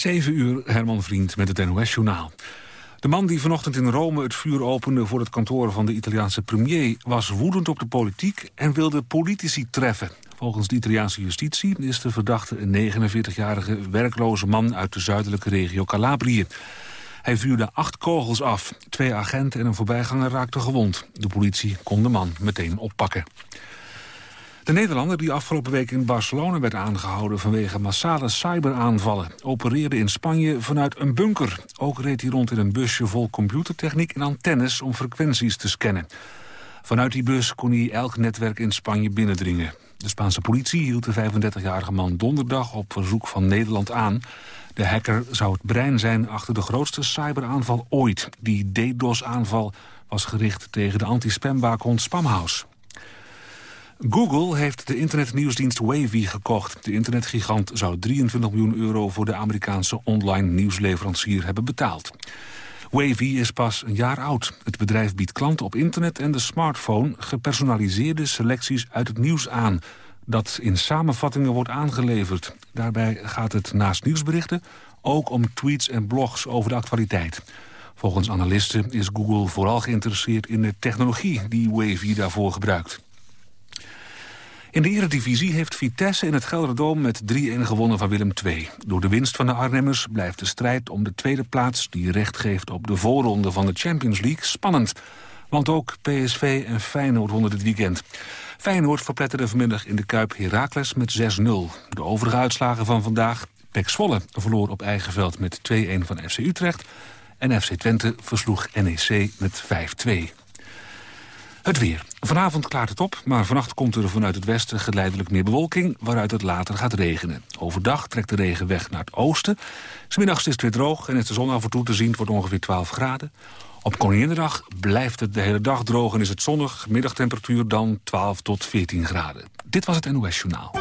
7 uur, Herman Vriend met het NOS-journaal. De man die vanochtend in Rome het vuur opende voor het kantoor van de Italiaanse premier... was woedend op de politiek en wilde politici treffen. Volgens de Italiaanse justitie is de verdachte een 49-jarige werkloze man... uit de zuidelijke regio Calabrië. Hij vuurde acht kogels af. Twee agenten en een voorbijganger raakten gewond. De politie kon de man meteen oppakken. De Nederlander die afgelopen week in Barcelona werd aangehouden... vanwege massale cyberaanvallen, opereerde in Spanje vanuit een bunker. Ook reed hij rond in een busje vol computertechniek en antennes... om frequenties te scannen. Vanuit die bus kon hij elk netwerk in Spanje binnendringen. De Spaanse politie hield de 35-jarige man donderdag op verzoek van Nederland aan. De hacker zou het brein zijn achter de grootste cyberaanval ooit. Die DDoS-aanval was gericht tegen de anti-spamwaakhond Spamhaus. Google heeft de internetnieuwsdienst Wavy gekocht. De internetgigant zou 23 miljoen euro voor de Amerikaanse online nieuwsleverancier hebben betaald. Wavy is pas een jaar oud. Het bedrijf biedt klanten op internet en de smartphone gepersonaliseerde selecties uit het nieuws aan dat in samenvattingen wordt aangeleverd. Daarbij gaat het naast nieuwsberichten ook om tweets en blogs over de actualiteit. Volgens analisten is Google vooral geïnteresseerd in de technologie die Wavy daarvoor gebruikt. In de Eredivisie heeft Vitesse in het Gelderdoom met 3-1 gewonnen van Willem II. Door de winst van de Arnhemmers blijft de strijd om de tweede plaats... die recht geeft op de voorronde van de Champions League spannend. Want ook PSV en Feyenoord wonnen dit weekend. Feyenoord verpletterde vanmiddag in de Kuip Heracles met 6-0. De overige uitslagen van vandaag... Pek Zwolle verloor op eigen veld met 2-1 van FC Utrecht... en FC Twente versloeg NEC met 5-2. Het weer. Vanavond klaart het op, maar vannacht komt er vanuit het westen geleidelijk meer bewolking, waaruit het later gaat regenen. Overdag trekt de regen weg naar het oosten. Smiddags is het weer droog en is de zon af en toe te zien, wordt ongeveer 12 graden. Op Koninginnedag blijft het de hele dag droog en is het zonnig. Middagtemperatuur dan 12 tot 14 graden. Dit was het NOS Journaal.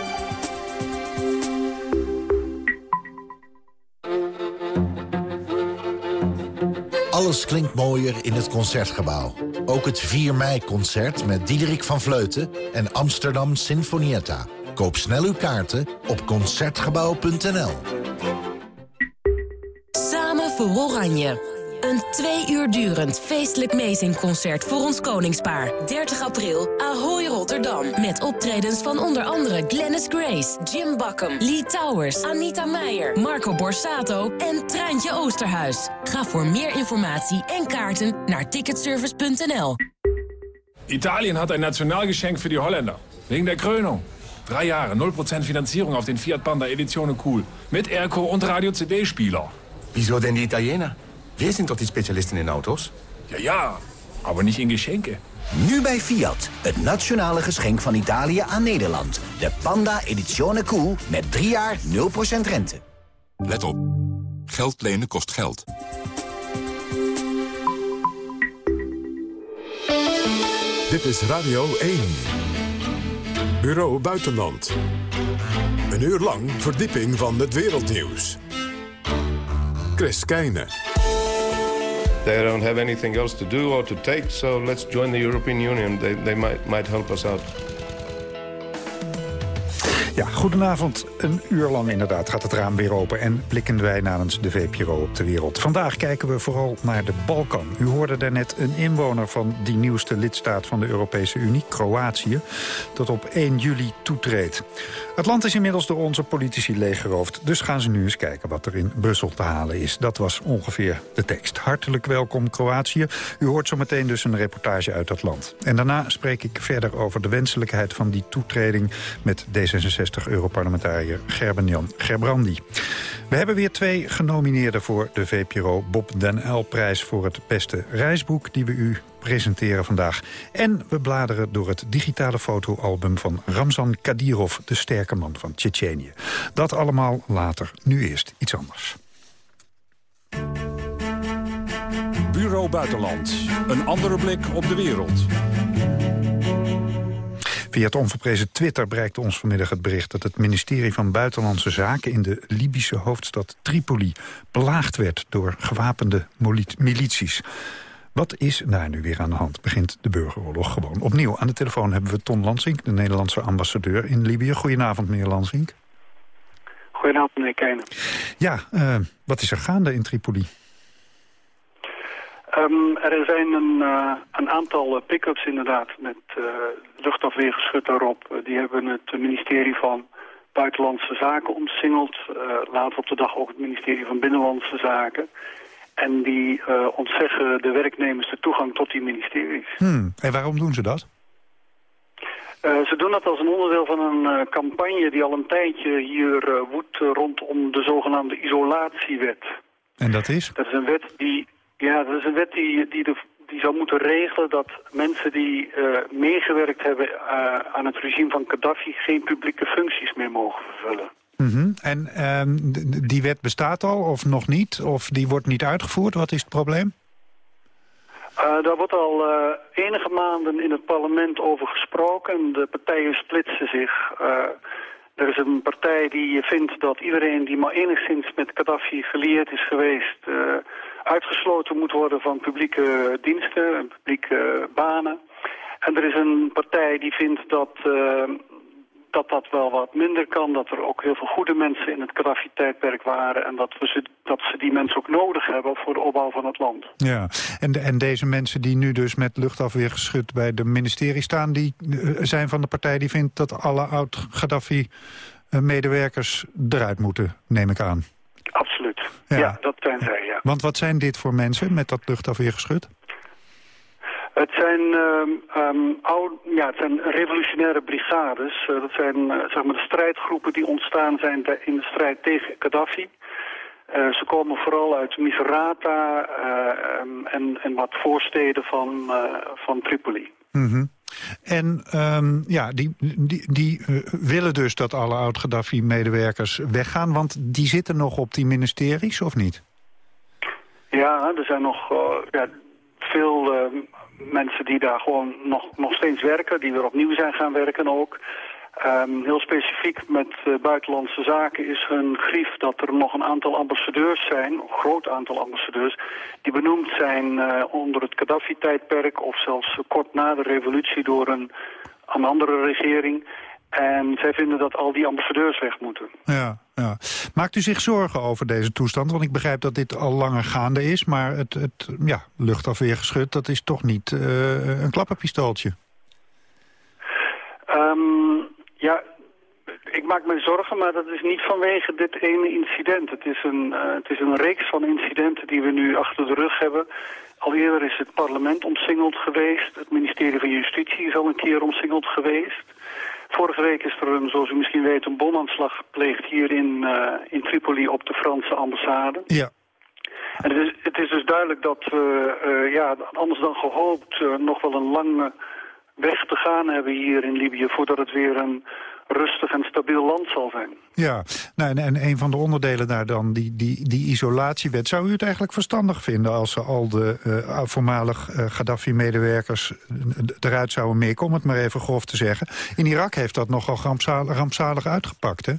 Alles klinkt mooier in het Concertgebouw. Ook het 4 mei-concert met Diederik van Vleuten en Amsterdam Sinfonietta. Koop snel uw kaarten op Concertgebouw.nl. Samen voor Oranje. Een twee uur durend feestelijk meezingconcert voor ons koningspaar. 30 april, Ahoy Rotterdam. Met optredens van onder andere Glennis Grace, Jim Bakken, Lee Towers, Anita Meijer, Marco Borsato en Treintje Oosterhuis. Ga voor meer informatie en kaarten naar ticketservice.nl. Italien hat ein Nationalgeschenk für die Holländer. Wegen der Krönung. Drei Jahre, 0% Finanzierung auf den Fiat Panda Edizione Cool. Mit Airco und Radio-CD-Spieler. Wieso denn die Italiener? Wir sind doch die specialisten in auto's. Ja, ja, aber niet in geschenken. Nu bij Fiat, het nationale geschenk van Italië aan Nederland. De Panda Edizione Cool met 3 jaar 0% rente. Let op. Geld lenen kost geld. Dit is Radio 1. Bureau Buitenland. Een uur lang verdieping van het wereldnieuws. Chris Keijnen. They don't have anything else to do or to take, so let's join the European Union. They, they might, might help us out. Ja, goedenavond. Een uur lang inderdaad gaat het raam weer open... en blikken wij namens de VPRO op de wereld. Vandaag kijken we vooral naar de Balkan. U hoorde daarnet een inwoner van die nieuwste lidstaat van de Europese Unie, Kroatië... dat op 1 juli toetreedt. Het land is inmiddels door onze politici leeggeroofd... dus gaan ze nu eens kijken wat er in Brussel te halen is. Dat was ongeveer de tekst. Hartelijk welkom Kroatië. U hoort zo meteen dus een reportage uit dat land. En daarna spreek ik verder over de wenselijkheid van die toetreding... met D66-europarlementariër Gerben-Jan Gerbrandi. We hebben weer twee genomineerden voor de VPRO Bob den L-prijs... voor het beste reisboek die we u presenteren vandaag. En we bladeren door het digitale fotoalbum van Ramzan Kadyrov... de sterke man van Tsjetsjenië. Dat allemaal later. Nu eerst iets anders. Bureau Buitenland. Een andere blik op de wereld. Via het onverprezen Twitter bereikte ons vanmiddag het bericht... dat het ministerie van Buitenlandse Zaken in de Libische hoofdstad Tripoli... belaagd werd door gewapende milities. Wat is daar nu weer aan de hand? Begint de burgeroorlog gewoon opnieuw. Aan de telefoon hebben we Ton Lansink, de Nederlandse ambassadeur in Libië. Goedenavond, meneer Lansink. Goedenavond, meneer Keijnen. Ja, uh, wat is er gaande in Tripoli? Um, er zijn een, uh, een aantal pick-ups inderdaad met uh, luchtafweergeschut daarop. die hebben het ministerie van Buitenlandse Zaken omsingeld. later op de dag ook het ministerie van Binnenlandse Zaken. En die ontzeggen de werknemers de toegang tot die ministeries. Hmm. En waarom doen ze dat? Uh, ze doen dat als een onderdeel van een uh, campagne die al een tijdje hier uh, woedt rondom de zogenaamde isolatiewet. En dat is? Dat is een wet die, ja, dat is een wet die, die, de, die zou moeten regelen dat mensen die meegewerkt hebben aan het regime van Gaddafi geen publieke functies meer mogen vervullen. Mm -hmm. En ehm, die wet bestaat al of nog niet? Of die wordt niet uitgevoerd? Wat is het probleem? Uh, daar wordt al uh, enige maanden in het parlement over gesproken. De partijen splitsen zich. Uh, er is een partij die vindt dat iedereen die maar enigszins met Gaddafi gelieerd is geweest... uitgesloten moet worden van publieke diensten en publieke banen. En er is een partij die vindt dat dat dat wel wat minder kan. Dat er ook heel veel goede mensen in het Gaddafi-tijdperk waren... en dat, we ze, dat ze die mensen ook nodig hebben voor de opbouw van het land. Ja, en, en deze mensen die nu dus met luchtafweergeschut bij de ministerie staan... die eh, zijn van de partij die vindt dat alle oud-Gaddafi-medewerkers eruit moeten, neem ik aan. Absoluut. Ja. ja, dat zijn zij, ja. Want wat zijn dit voor mensen met dat luchtafweergeschut? Het zijn, um, ja, het zijn revolutionaire brigades. Uh, dat zijn uh, zeg maar de strijdgroepen die ontstaan zijn in de strijd tegen Gaddafi. Uh, ze komen vooral uit Misrata um, en, en wat voorsteden van, van Tripoli. Mm -hmm. En um, ja, die, die, die willen dus dat alle oud-Gaddafi-medewerkers weggaan... want die zitten nog op die ministeries, of niet? Ja, er zijn nog ja, veel mensen die daar gewoon nog, nog steeds werken, die weer opnieuw zijn gaan werken ook. Um, heel specifiek met uh, buitenlandse zaken is hun grief dat er nog een aantal ambassadeurs zijn, een groot aantal ambassadeurs, die benoemd zijn uh, onder het Gaddafi-tijdperk of zelfs kort na de revolutie door een, een andere regering. En zij vinden dat al die ambassadeurs weg moeten. Ja, ja. Maakt u zich zorgen over deze toestand? Want ik begrijp dat dit al langer gaande is... maar het, het ja, luchtafweergeschut, dat is toch niet uh, een klapperpistooltje? Um, ik maak me zorgen, maar dat is niet vanwege dit ene incident. Het is een, uh, het is een reeks van incidenten die we nu achter de rug hebben. Al eerder is het parlement omsingeld geweest. Het ministerie van Justitie is al een keer omsingeld geweest. Vorige week is er, een, zoals u misschien weet, een bomaanslag gepleegd hier in, uh, in Tripoli op de Franse ambassade. Ja. En het is, het is dus duidelijk dat we, uh, ja, anders dan gehoopt, nog wel een lange weg te gaan hebben hier in Libië... voordat het weer een rustig en stabiel land zal zijn. Ja, nou, en, en een van de onderdelen daar dan, die, die, die isolatiewet... zou u het eigenlijk verstandig vinden als ze al de uh, voormalig uh, Gaddafi-medewerkers eruit zouden mikken... om het maar even grof te zeggen. In Irak heeft dat nogal rampzalig, rampzalig uitgepakt, hè?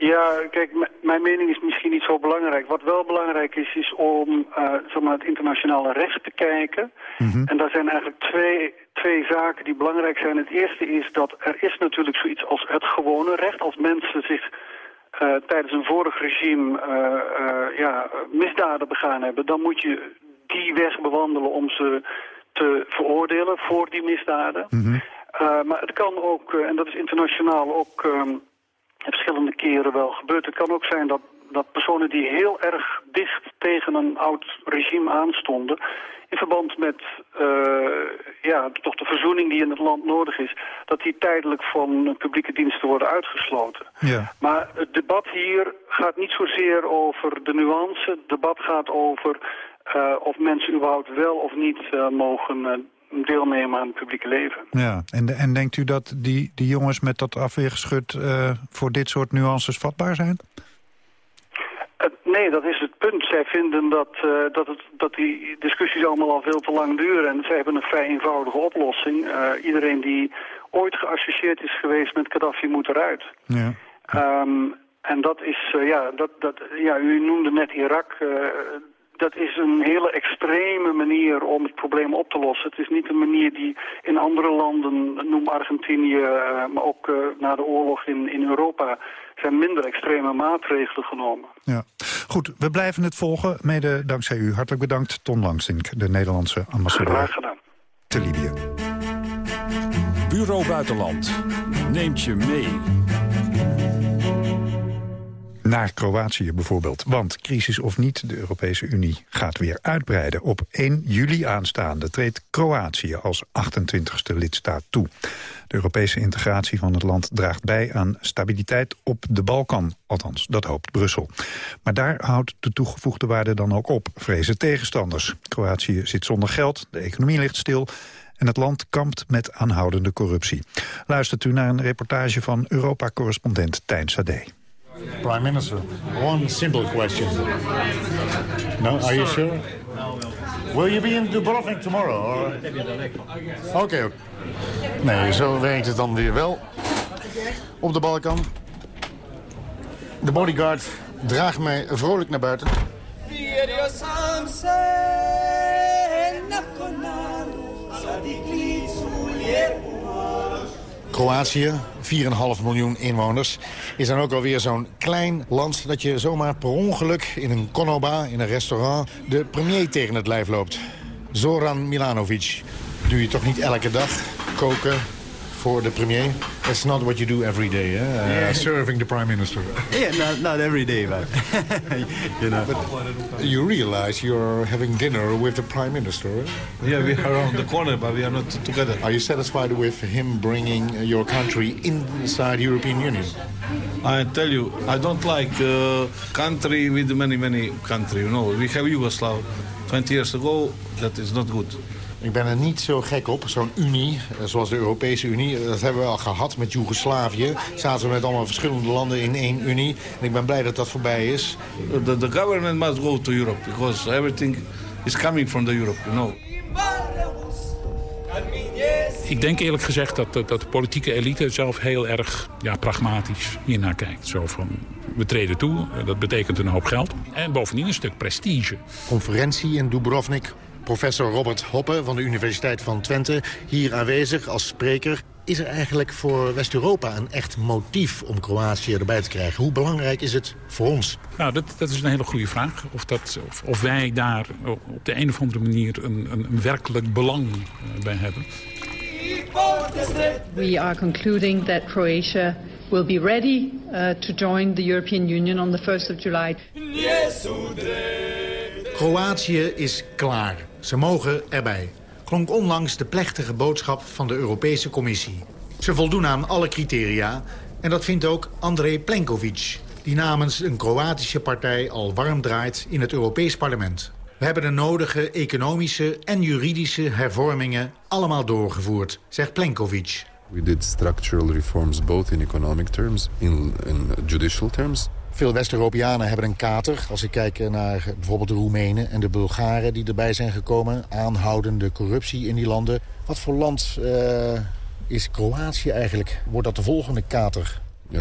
Ja, kijk, mijn mening is misschien niet zo belangrijk. Wat wel belangrijk is, is om uh, zeg maar het internationale recht te kijken. Mm -hmm. En daar zijn eigenlijk twee, twee zaken die belangrijk zijn. Het eerste is dat er is natuurlijk zoiets als het gewone recht. Als mensen zich uh, tijdens een vorig regime uh, ja, misdaden begaan hebben... dan moet je die weg bewandelen om ze te veroordelen voor die misdaden. Mm -hmm. maar het kan ook, en dat is internationaal ook... Um, verschillende keren wel gebeurd. Het kan ook zijn dat, dat personen die heel erg dicht tegen een oud regime aanstonden... in verband met uh, ja, toch de verzoening die in het land nodig is... dat die tijdelijk van publieke diensten worden uitgesloten. Ja. Maar het debat hier gaat niet zozeer over de nuance. Het debat gaat over uh, of mensen überhaupt wel of niet uh, mogen deelnemen aan het publieke leven. Ja, en, en denkt u dat die, die jongens met dat afweergeschut uh, voor dit soort nuances vatbaar zijn? Uh, nee, dat is het punt. Zij vinden dat, uh, dat, het, dat die discussies allemaal al veel te lang duren. En zij hebben een vrij eenvoudige oplossing. iedereen die ooit geassocieerd is geweest met Gaddafi moet eruit. Ja. Um, en dat is, ja, dat, dat, ja, u noemde net Irak dat is een hele extreme manier om het probleem op te lossen. Het is niet een manier die in andere landen, noem Argentinië, uh, maar ook uh, na de oorlog in, in Europa, zijn minder extreme maatregelen genomen. Ja. Goed, we blijven het volgen. Mede dankzij u. Hartelijk bedankt, Ton Langsink, de Nederlandse ambassadeur. Graag gedaan. Te Libië. Bureau Buitenland neemt je mee naar Kroatië bijvoorbeeld. Want crisis of niet, de Europese Unie gaat weer uitbreiden. Op 1 juli aanstaande treedt Kroatië als 28e lidstaat toe. De Europese integratie van het land draagt bij aan stabiliteit op de Balkan. Althans, dat hoopt Brussel. Maar daar houdt de toegevoegde waarde dan ook op, vrezen tegenstanders. Kroatië zit zonder geld, de economie ligt stil en het land kampt met aanhoudende corruptie. Luistert u naar een reportage van Europa-correspondent Tijn Sade. Prime Minister, one simple question. No, are you sure? Will you be in Dubrovnik tomorrow? Or... Oké, okay. Nee, zo werkt het dan weer wel. Op de Balkan. De bodyguard draagt mij vrolijk naar buiten. Kroatië, 4,5 miljoen inwoners, is dan ook alweer zo'n klein land... dat je zomaar per ongeluk in een konoba, in een restaurant... de premier tegen het lijf loopt. Zoran Milanovic. Doe je toch niet elke dag koken, voor the premier. That's not what you do every day, eh? Uh, yeah. Serving the prime minister. Yeah, not, not every day, but you know. But you realize you're having dinner with the prime minister. Yeah, we are on the corner, but we are not together. Are you satisfied with him bringing your country inside European Union? I tell you, I don't like uh, country with many, many country. You know, we have Yugoslavia 20 years ago. That is not good. Ik ben er niet zo gek op, zo'n unie, eh, zoals de Europese Unie. Eh, dat hebben we al gehad met Joegoslavië. Zaten we met allemaal verschillende landen in één unie. En ik ben blij dat dat voorbij is. The, the government must go to Europe, because everything is coming from the Europe, you know. Ik denk eerlijk gezegd dat, dat, de politieke elite zelf heel erg ja, pragmatisch hiernaar kijkt. Zo van, we treden toe, dat betekent een hoop geld. En bovendien een stuk prestige. Conferentie in Dubrovnik Professor Robert Hoppe van de Universiteit van Twente, hier aanwezig als spreker. Is er eigenlijk voor West-Europa een echt motief om Kroatië erbij te krijgen? Hoe belangrijk is het voor ons? Nou, dat, dat is een hele goede vraag. Of, dat, of, of wij daar op de een of andere manier een, een, een werkelijk belang eh, bij hebben. We are concluding that Croatia will be ready uh, to join the European Union on the 1st of July. Kroatië is klaar. Ze mogen erbij. Klonk onlangs de plechtige boodschap van de Europese Commissie. Ze voldoen aan alle criteria en dat vindt ook André Plenkovic... die namens een Kroatische partij al warm draait in het Europees Parlement. We hebben de nodige economische en juridische hervormingen allemaal doorgevoerd, zegt Plenkovic. We did structural reforms both in economic terms, in, in judicial terms. Veel West-Europeanen hebben een kater. Als ik kijk naar bijvoorbeeld de Roemenen en de Bulgaren die erbij zijn gekomen. Aanhoudende corruptie in die landen. Wat voor land uh, is Kroatië eigenlijk? Wordt dat de volgende kater? Uh,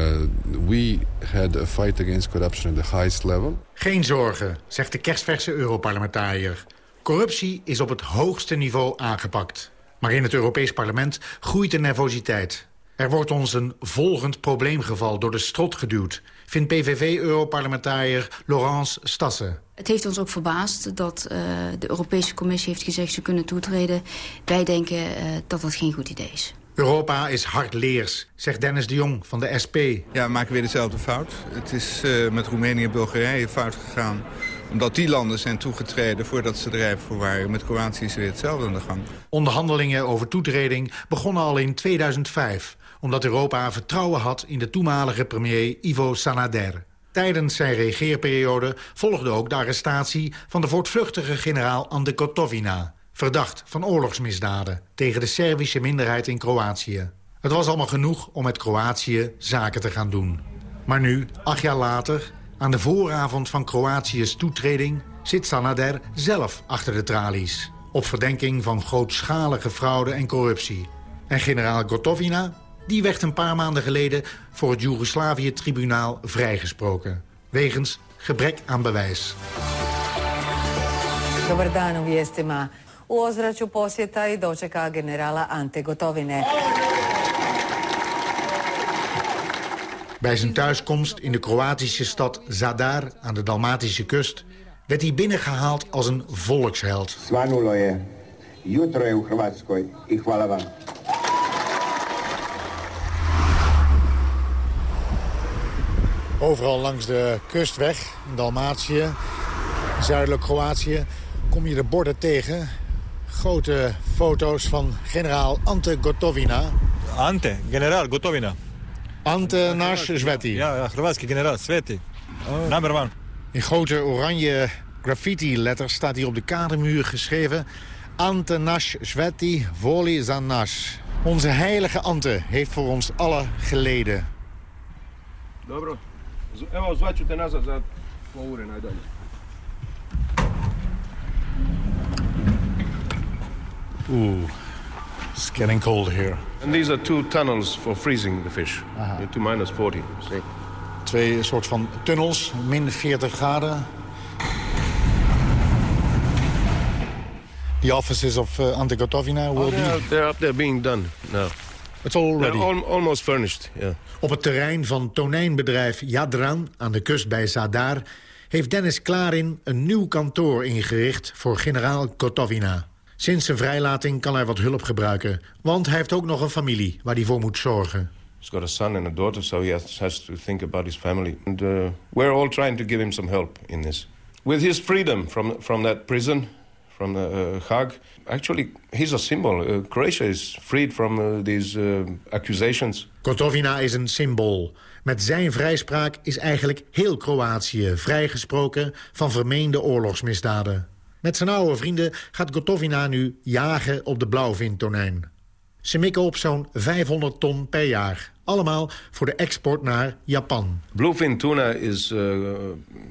we had a fight against corruption at the highest level. Geen zorgen, zegt de kerstverse Europarlementariër. Corruptie is op het hoogste niveau aangepakt. Maar in het Europees Parlement groeit de nervositeit. Er wordt ons een volgend probleemgeval door de strot geduwd vindt PVV-europarlementariër Laurence Stassen. Het heeft ons ook verbaasd dat uh, de Europese Commissie heeft gezegd... ze kunnen toetreden. Wij denken uh, dat dat geen goed idee is. Europa is hardleers, zegt Dennis de Jong van de SP. Ja, we maken weer dezelfde fout. Het is uh, met Roemenië en Bulgarije fout gegaan omdat die landen zijn toegetreden voordat ze er rijp voor waren. Met Kroatië is weer hetzelfde aan de gang. Onderhandelingen over toetreding begonnen al in 2005 omdat Europa vertrouwen had in de toenmalige premier Ivo Sanader. Tijdens zijn regeerperiode volgde ook de arrestatie van de voortvluchtige generaal Ande Kotovina... verdacht van oorlogsmisdaden tegen de Servische minderheid in Kroatië. Het was allemaal genoeg om met Kroatië zaken te gaan doen. Maar nu, acht jaar later, aan de vooravond van Kroatië's toetreding... zit Sanader zelf achter de tralies... op verdenking van grootschalige fraude en corruptie. En generaal Gotovina die werd een paar maanden geleden voor het Joegoslavië-tribunaal vrijgesproken. Wegens gebrek aan bewijs. Dobar dan u vijestima. U ozračju posjeta i dočeka generala Ante Gotovine. Bij zijn thuiskomst in de Kroatische stad Zadar aan de Dalmatische kust... werd hij binnengehaald als een volksheld. Svanulo je. Jutro je u Hrvatskoj i hvala vam. Overal langs de kustweg, in Dalmatië, zuidelijk Kroatië... kom je de borden tegen. Grote foto's van generaal Ante Gotovina. Ante, generaal Gotovina. Ante naš Sveti. Ja, ja, generaal, Sveti. Number one. In grote oranje graffiti-letters staat hier op de kadermuur geschreven... Ante naš Sveti, voli za naš. Onze heilige Ante heeft voor ons allen geleden. Dobro. Evo, zvaću te nazad za po ure najdalje. Ooh, it's getting cold here. And these are two tunnels for freezing the fish. To minus 40. See? Twee soort van tunnels, min 40 graden. The offices of uh, Ante Gotovina will Oh, be... they're up there being done now. It's all ready. al- almost furnished, yeah. Op het terrein van tonijnbedrijf Jadran aan de kust bij Zadar... heeft Dennis Klarin een nieuw kantoor ingericht voor generaal Gotovina. Sinds zijn vrijlating kan hij wat hulp gebruiken. Want hij heeft ook nog een familie waar hij voor moet zorgen. He's got a son and a daughter, so he has, has to think about his family. And uh, we're all trying to give him some help in this. With his freedom from, from that prison, from uh, Hague, actually, he's a symbol. Uh, Croatia is freed from uh, these uh, accusations. Gotovina is een symbool. Met zijn vrijspraak is eigenlijk heel Kroatië vrijgesproken van vermeende oorlogsmisdaden. Met zijn oude vrienden gaat Gotovina nu jagen op de blauwvintonijn. Ze mikken op zo'n 500 ton per jaar. Allemaal voor de export naar Japan. Bluefin tuna is uh,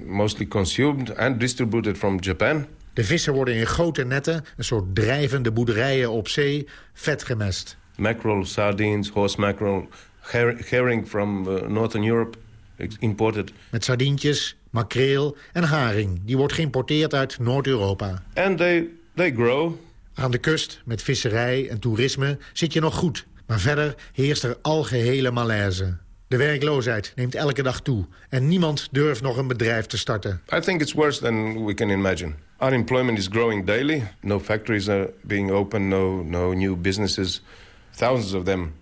mostly consumed and distributed from Japan. De vissen worden in grote netten, een soort drijvende boerderijen op zee, vet gemest. Mackerel, sardines, horse mackerel, her- herring from uh, Northern Europe, imported. Met sardientjes, makreel en haring. Die wordt geïmporteerd uit Noord-Europa. And they, they grow. Aan de kust, met visserij en toerisme, zit je nog goed. Maar verder heerst er algehele malaise. De werkloosheid neemt elke dag toe. En niemand durft nog een bedrijf te starten. I think it's worse than we can imagine. Unemployment is growing daily. No factories are being opened, no, no new businesses. Thousands of them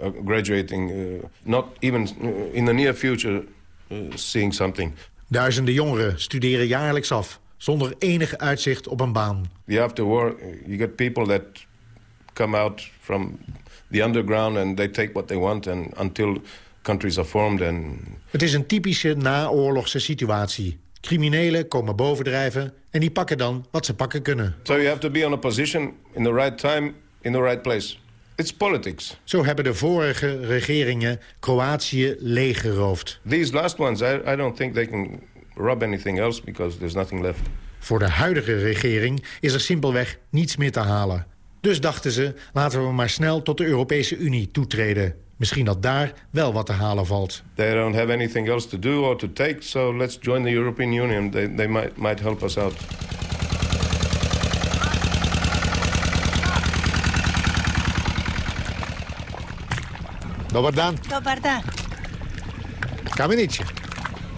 are graduating, uh, not even uh, in the near future uh, seeing something. Duizenden jongeren studeren jaarlijks af, zonder enig uitzicht op een baan. The after war, you get people that come out from the underground and they take what they want and until countries are formed and Het is een typische naoorlogse situatie. Criminelen komen bovendrijven en die pakken dan wat ze pakken kunnen. so you have to be on a position in the right time in the right place. It's politics. Zo hebben de vorige regeringen Kroatië leeggeroofd. These last ones, I, I don't think they can rob anything else because there's nothing left. Voor de huidige regering is er simpelweg niets meer te halen. Dus dachten ze, laten we maar snel tot de Europese Unie toetreden. Misschien dat daar wel wat te halen valt. They don't have anything else to do or to take, so let's join the European Union. They, they might, might help us out. Dobar dan. Dobar dan. Kamenietje.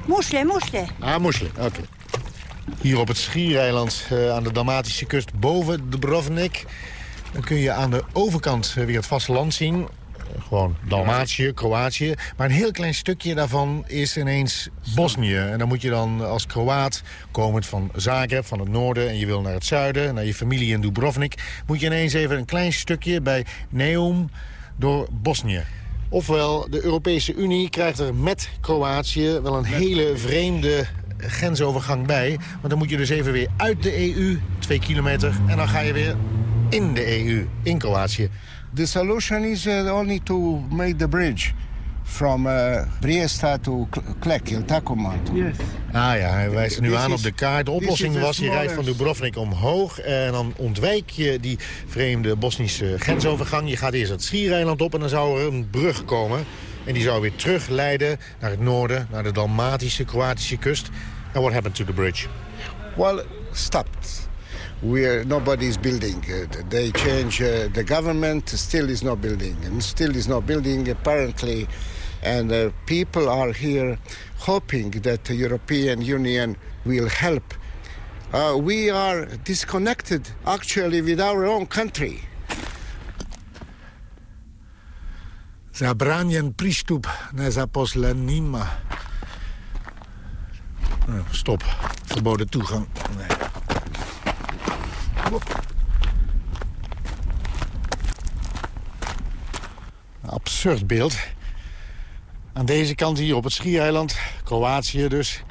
Mušlje, mušlje. Ah, moesje. Oké. Hier op het schiereiland eh, aan de Dalmatische kust boven Dubrovnik. Dan kun je aan de overkant eh, weer het vasteland zien. Gewoon Dalmatië, Kroatië. Maar een heel klein stukje daarvan is ineens Bosnië. En dan moet je dan als Kroaat, komend van Zagreb, van het noorden... en je wil naar het zuiden, naar je familie in Dubrovnik... moet je ineens even een klein stukje bij Neum door Bosnië. Ofwel, de Europese Unie krijgt er met Kroatië wel een hele vreemde grensovergang bij. Want dan moet je dus even weer uit de EU, twee kilometer... en dan ga je weer in de EU, in Kroatië. The solution is uh, only to make the bridge from uh, Briesta to Klek, Tacomato. Yes. Ah ja, hij wijst er nu aan op de kaart. De oplossing was, je rijdt van Dubrovnik omhoog... en dan ontwijk je die vreemde Bosnische grensovergang. Je gaat eerst het Schiereiland op en dan zou er een brug komen. En die zou weer terug leiden naar het noorden, naar de Dalmatische, Kroatische kust. En what happened to the bridge? Well, stopped. We are, nobody is building. Uh, they change uh, the government, still is not building, and still is not building apparently. And uh, people are here hoping that the European Union will help. We are disconnected actually with our own country. Zabranien pristup nezaposlenima. Stop. Verboden toegang. Nee. Een absurd beeld. Aan deze kant hier op het Schiereiland, Kroatië dus...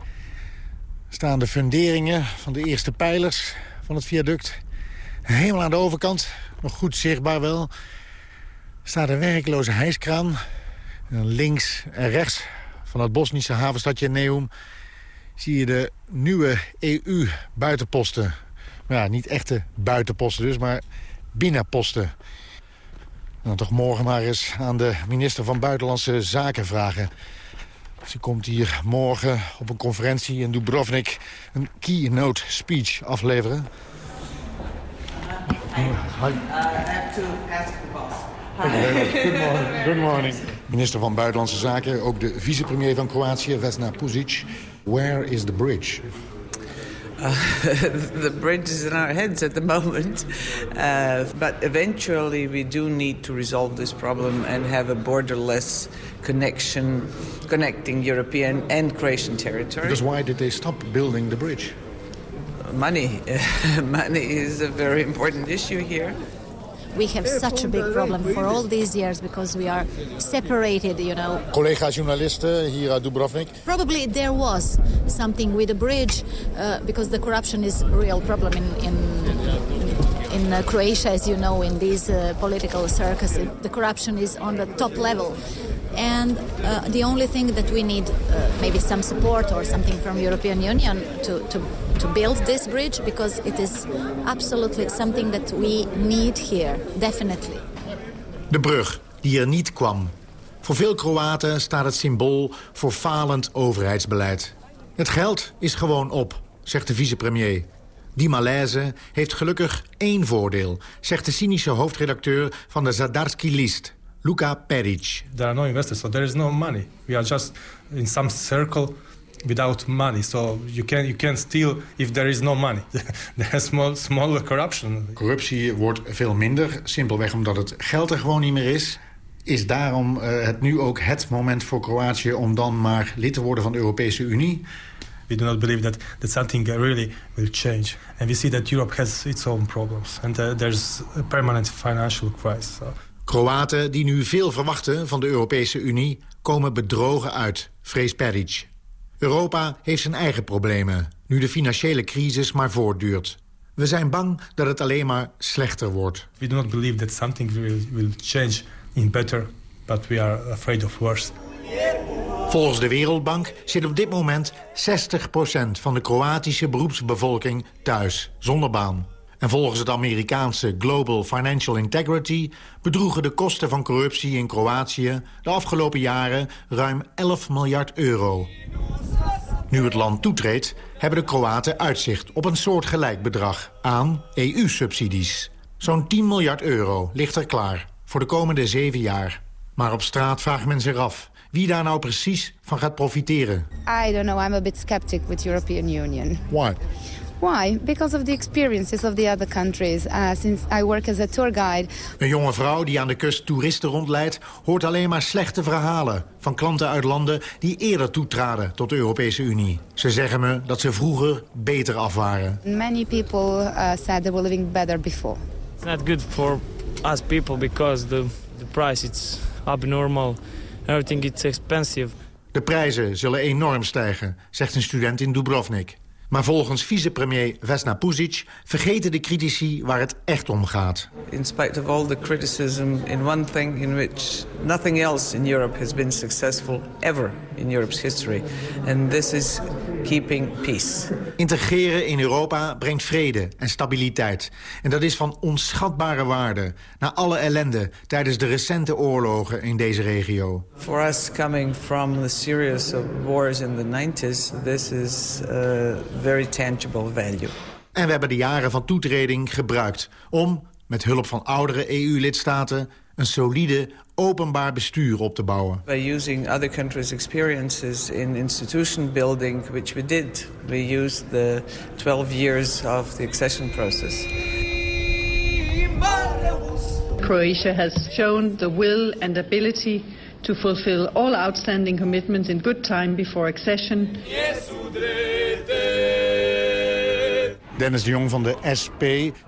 staan de funderingen van de eerste pijlers van het viaduct. Helemaal aan de overkant, nog goed zichtbaar wel... staat een werkloze hijskraan. En links en rechts van het Bosnische havenstadje Neum... zie je de nieuwe EU-buitenposten. Ja, niet echte buitenposten dus, maar binnenposten. Dan toch morgen maar eens aan de minister van Buitenlandse Zaken vragen. Ze komt hier morgen op een conferentie in Dubrovnik... een keynote speech afleveren. Hi. Good morning. Good morning. Minister van Buitenlandse Zaken, ook de vicepremier van Kroatië, Vesna Pusic. Where is the bridge? Uh, the bridge is in our heads at the moment. Uh, but eventually, we do need to resolve this problem and have a borderless connection connecting European and Croatian territory. Because why did they stop building the bridge? Money. Money is a very important issue here. We have such a big problem for all these years because we are separated, you know. Collega journalisten hier uit Dubrovnik. Probably there was something with the bridge uh, because the corruption is a real problem in, in, in uh, Croatia, as you know, in these uh, political circus. The corruption is on the top level. And uh, the only thing that we need, uh, maybe some support or something from European Union to, to, to build this bridge, because it is absolutely something that we need here, definitely. De brug, die er niet kwam. Voor veel Kroaten staat het symbool voor falend overheidsbeleid. Het geld is gewoon op, zegt de vicepremier. Die malaise heeft gelukkig één voordeel, zegt de cynische hoofdredacteur van de Zadarski List, Luka Peric. There are no investors, so there is no money. We are just in some circle without money. So you can you can steal if there is no money. there is small, smaller corruption. Corruptie wordt veel minder, simpelweg omdat het geld er gewoon niet meer is. Is daarom uh, het nu ook het moment voor Kroatië om dan maar lid te worden van de Europese Unie? We do not believe that, that something really will change. And we see that Europe has its own problems. And uh, there's a permanent financial crisis. So. Kroaten die nu veel verwachten van de Europese Unie... komen bedrogen uit, vrees Peric. Europa heeft zijn eigen problemen, nu de financiële crisis maar voortduurt. We zijn bang dat het alleen maar slechter wordt. We do not believe that something will, will change in better, but we are afraid of worse. Volgens de Wereldbank zit op dit moment 60% van de Kroatische beroepsbevolking thuis, zonder baan. En volgens het Amerikaanse Global Financial Integrity... bedroegen de kosten van corruptie in Kroatië de afgelopen jaren ruim 11 miljard euro. Nu het land toetreedt, hebben de Kroaten uitzicht op een soortgelijk bedrag aan EU-subsidies. Zo'n 10 miljard euro ligt er klaar voor de komende zeven jaar. Maar op straat vraagt men zich af wie daar nou precies van gaat profiteren. I don't know, I'm a bit skeptic with European Union. Why? Why? Because of the experiences of the other countries. Uh, since I work as a tour guide. Een jonge vrouw die aan de kust toeristen rondleidt... hoort alleen maar slechte verhalen van klanten uit landen... die eerder toetraden tot de Europese Unie. Ze zeggen me dat ze vroeger beter af waren. Many people uh, said they were living better before. It's not good for us people because the, the price is abnormal. Everything is expensive. De prijzen zullen enorm stijgen, zegt een student in Dubrovnik. Maar volgens vicepremier Vesna Pusic vergeten de critici waar het echt om gaat. In spite of all the criticism in one thing in which nothing else in Europe has been successful ever in Europe's history. And this is keeping peace. Integreren in Europa brengt vrede en stabiliteit. En dat is van onschatbare waarde. Na alle ellende tijdens de recente oorlogen in deze regio. For us coming from the series of wars in the 90s, this is a very tangible value. En we hebben de jaren van toetreding gebruikt om, met hulp van oudere EU-lidstaten... een solide openbaar bestuur op te bouwen. By using other countries' experiences in institution building, which we did. We used the 12 years of the accession process. Croatia has shown the will and ability to fulfill all outstanding commitments in good time before accession. Dennis de Jong van de SP.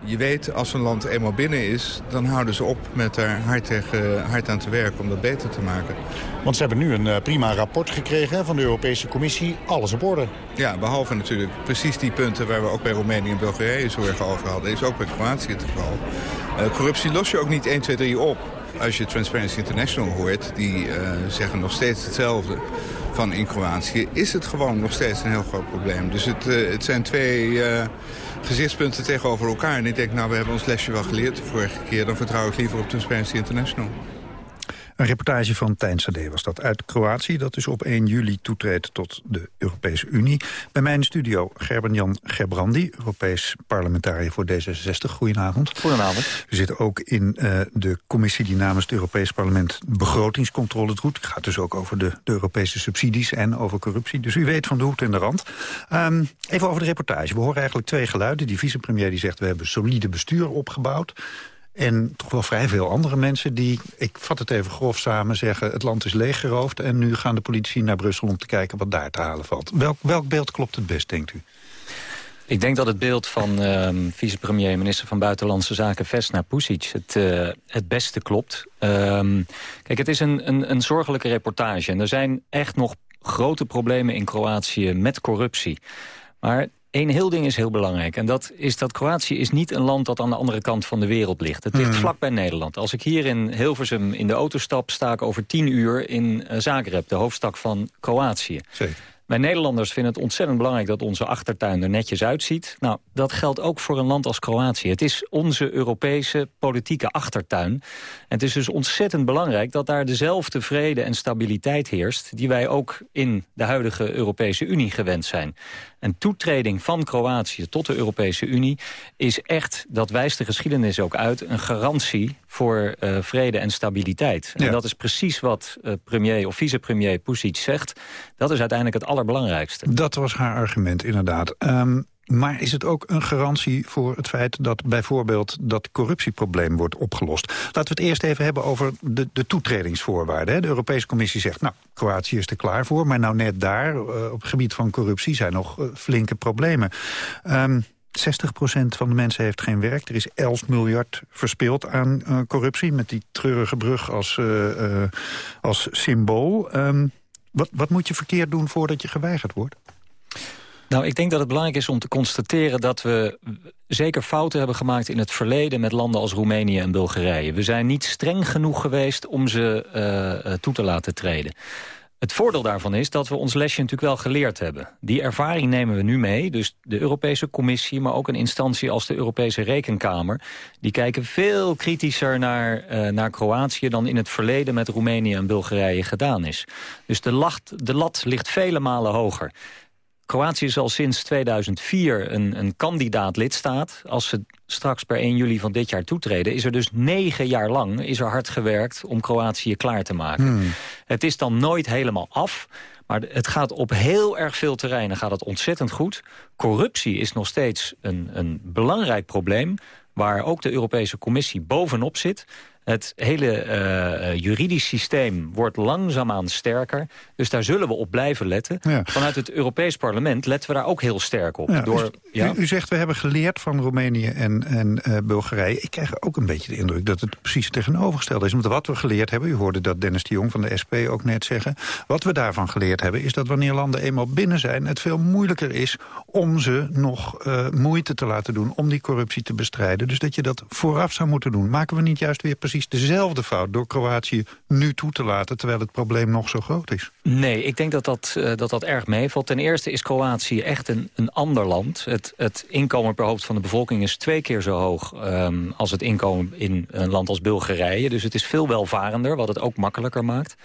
Je weet, als een land eenmaal binnen is... dan houden ze op met daar hard, tegen, hard aan te werken om dat beter te maken. Want ze hebben nu een eh, prima rapport gekregen van de Europese Commissie. Alles op orde. Ja, behalve natuurlijk precies die punten... waar we ook bij Roemenië en Bulgarije zorgen over hadden... is ook bij Kroatië het geval. Uh, corruptie los je ook niet 1, 2, 3 op. Als je Transparency International hoort, die uh, zeggen nog steeds hetzelfde van in Kroatië... is het gewoon nog steeds een heel groot probleem. Dus het, uh, het zijn twee uh, gezichtspunten tegenover elkaar. En ik denk, nou, we hebben ons lesje wel geleerd de vorige keer. Dan vertrouw ik liever op Transparency International. Een reportage van Tijn Sade was dat uit Kroatië... dat dus op 1 juli toetreedt tot de Europese Unie. Bij mij in de studio Gerben-Jan Gerbrandi, Europees parlementariër voor D66. Goedenavond. Goedenavond. U zit ook in uh, de commissie die namens het Europees Parlement begrotingscontrole doet. Het gaat dus ook over de, de, Europese subsidies en over corruptie. Dus u weet van de hoed en de rand. Um, even over de reportage. We horen eigenlijk twee geluiden. Die vicepremier die zegt we hebben solide bestuur opgebouwd. En toch wel vrij veel andere mensen die, ik vat het even grof samen, zeggen... het land is leeggeroofd en nu gaan de politici naar Brussel om te kijken wat daar te halen valt. Welk, welk beeld klopt het best, denkt u? Ik denk dat het beeld van uh, vicepremier minister van Buitenlandse Zaken Vesna Pusic het, uh, het beste klopt. Um, kijk, het is een, een, een zorgelijke reportage en er zijn echt nog grote problemen in Kroatië met corruptie. Maar Eén heel ding is heel belangrijk. En dat is dat Kroatië is niet een land dat aan de andere kant van de wereld ligt. Het ligt Hmm. vlak bij Nederland. Als ik hier in Hilversum in de auto stap... sta ik over tien uur in eh, Zagreb, de hoofdstad van Kroatië. Zeker. Wij Nederlanders vinden het ontzettend belangrijk dat onze achtertuin er netjes uitziet. Nou, dat geldt ook voor een land als Kroatië. Het is onze Europese politieke achtertuin. En het is dus ontzettend belangrijk dat daar dezelfde vrede en stabiliteit heerst... die wij ook in de huidige Europese Unie gewend zijn. En toetreding van Kroatië tot de Europese Unie is echt, dat wijst de geschiedenis ook uit... een garantie voor uh, vrede en stabiliteit. Ja. En dat is precies wat uh, premier of vicepremier Pusic zegt. Dat is uiteindelijk het allerbelangrijkste. Dat was haar argument, inderdaad. Um, maar is het ook een garantie voor het feit dat bijvoorbeeld dat corruptieprobleem wordt opgelost? Laten we het eerst even hebben over de, de toetredingsvoorwaarden. De Europese Commissie zegt, nou, Kroatië is er klaar voor, maar nou net daar, uh, op het gebied van corruptie, zijn nog uh, flinke problemen. Um, 60% van de mensen heeft geen werk. Er is 11 miljard verspild aan uh, corruptie... met die treurige brug als, als symbool. Um, wat, wat moet je verkeerd doen voordat je geweigerd wordt? Nou, ik denk dat het belangrijk is om te constateren dat we zeker fouten hebben gemaakt in het verleden met landen als Roemenië en Bulgarije. We zijn niet streng genoeg geweest om ze uh, toe te laten treden. Het voordeel daarvan is dat we ons lesje natuurlijk wel geleerd hebben. Die ervaring nemen we nu mee. Dus de Europese Commissie, maar ook een instantie als de Europese Rekenkamer... die kijken veel kritischer naar, uh, naar Kroatië... dan in het verleden met Roemenië en Bulgarije gedaan is. Dus de, lacht, de lat ligt vele malen hoger. Kroatië is al sinds 2004 een, een kandidaat lidstaat. Als ze straks per 1 juli van dit jaar toetreden... is er dus negen jaar lang is er hard gewerkt om Kroatië klaar te maken. Hmm. Het is dan nooit helemaal af... Maar het gaat op heel erg veel terreinen gaat het ontzettend goed. Corruptie is nog steeds een, een belangrijk probleem... waar ook de Europese Commissie bovenop zit... Het hele uh, juridisch systeem wordt langzaamaan sterker. Dus daar zullen we op blijven letten. Ja. Vanuit het Europees Parlement letten we daar ook heel sterk op. Ja, Door, ja? u, u, zegt we hebben geleerd van Roemenië en, en uh, Bulgarije. Ik krijg ook een beetje de indruk dat het precies tegenovergesteld is. Want wat we geleerd hebben, u hoorde dat Dennis de Jong van de SP ook net zeggen... wat we daarvan geleerd hebben is dat wanneer landen eenmaal binnen zijn... het veel moeilijker is om ze nog uh, moeite te laten doen... om die corruptie te bestrijden. Dus dat je dat vooraf zou moeten doen. Maken we niet juist weer precies dezelfde fout door Kroatië nu toe te laten... terwijl het probleem nog zo groot is? Nee, ik denk dat dat, uh, dat, dat erg meevalt. Ten eerste is Kroatië echt een, een ander land. Het, het inkomen per hoofd van de bevolking is twee keer zo hoog... Um, als het inkomen in een land als Bulgarije. Dus het is veel welvarender, wat het ook makkelijker maakt.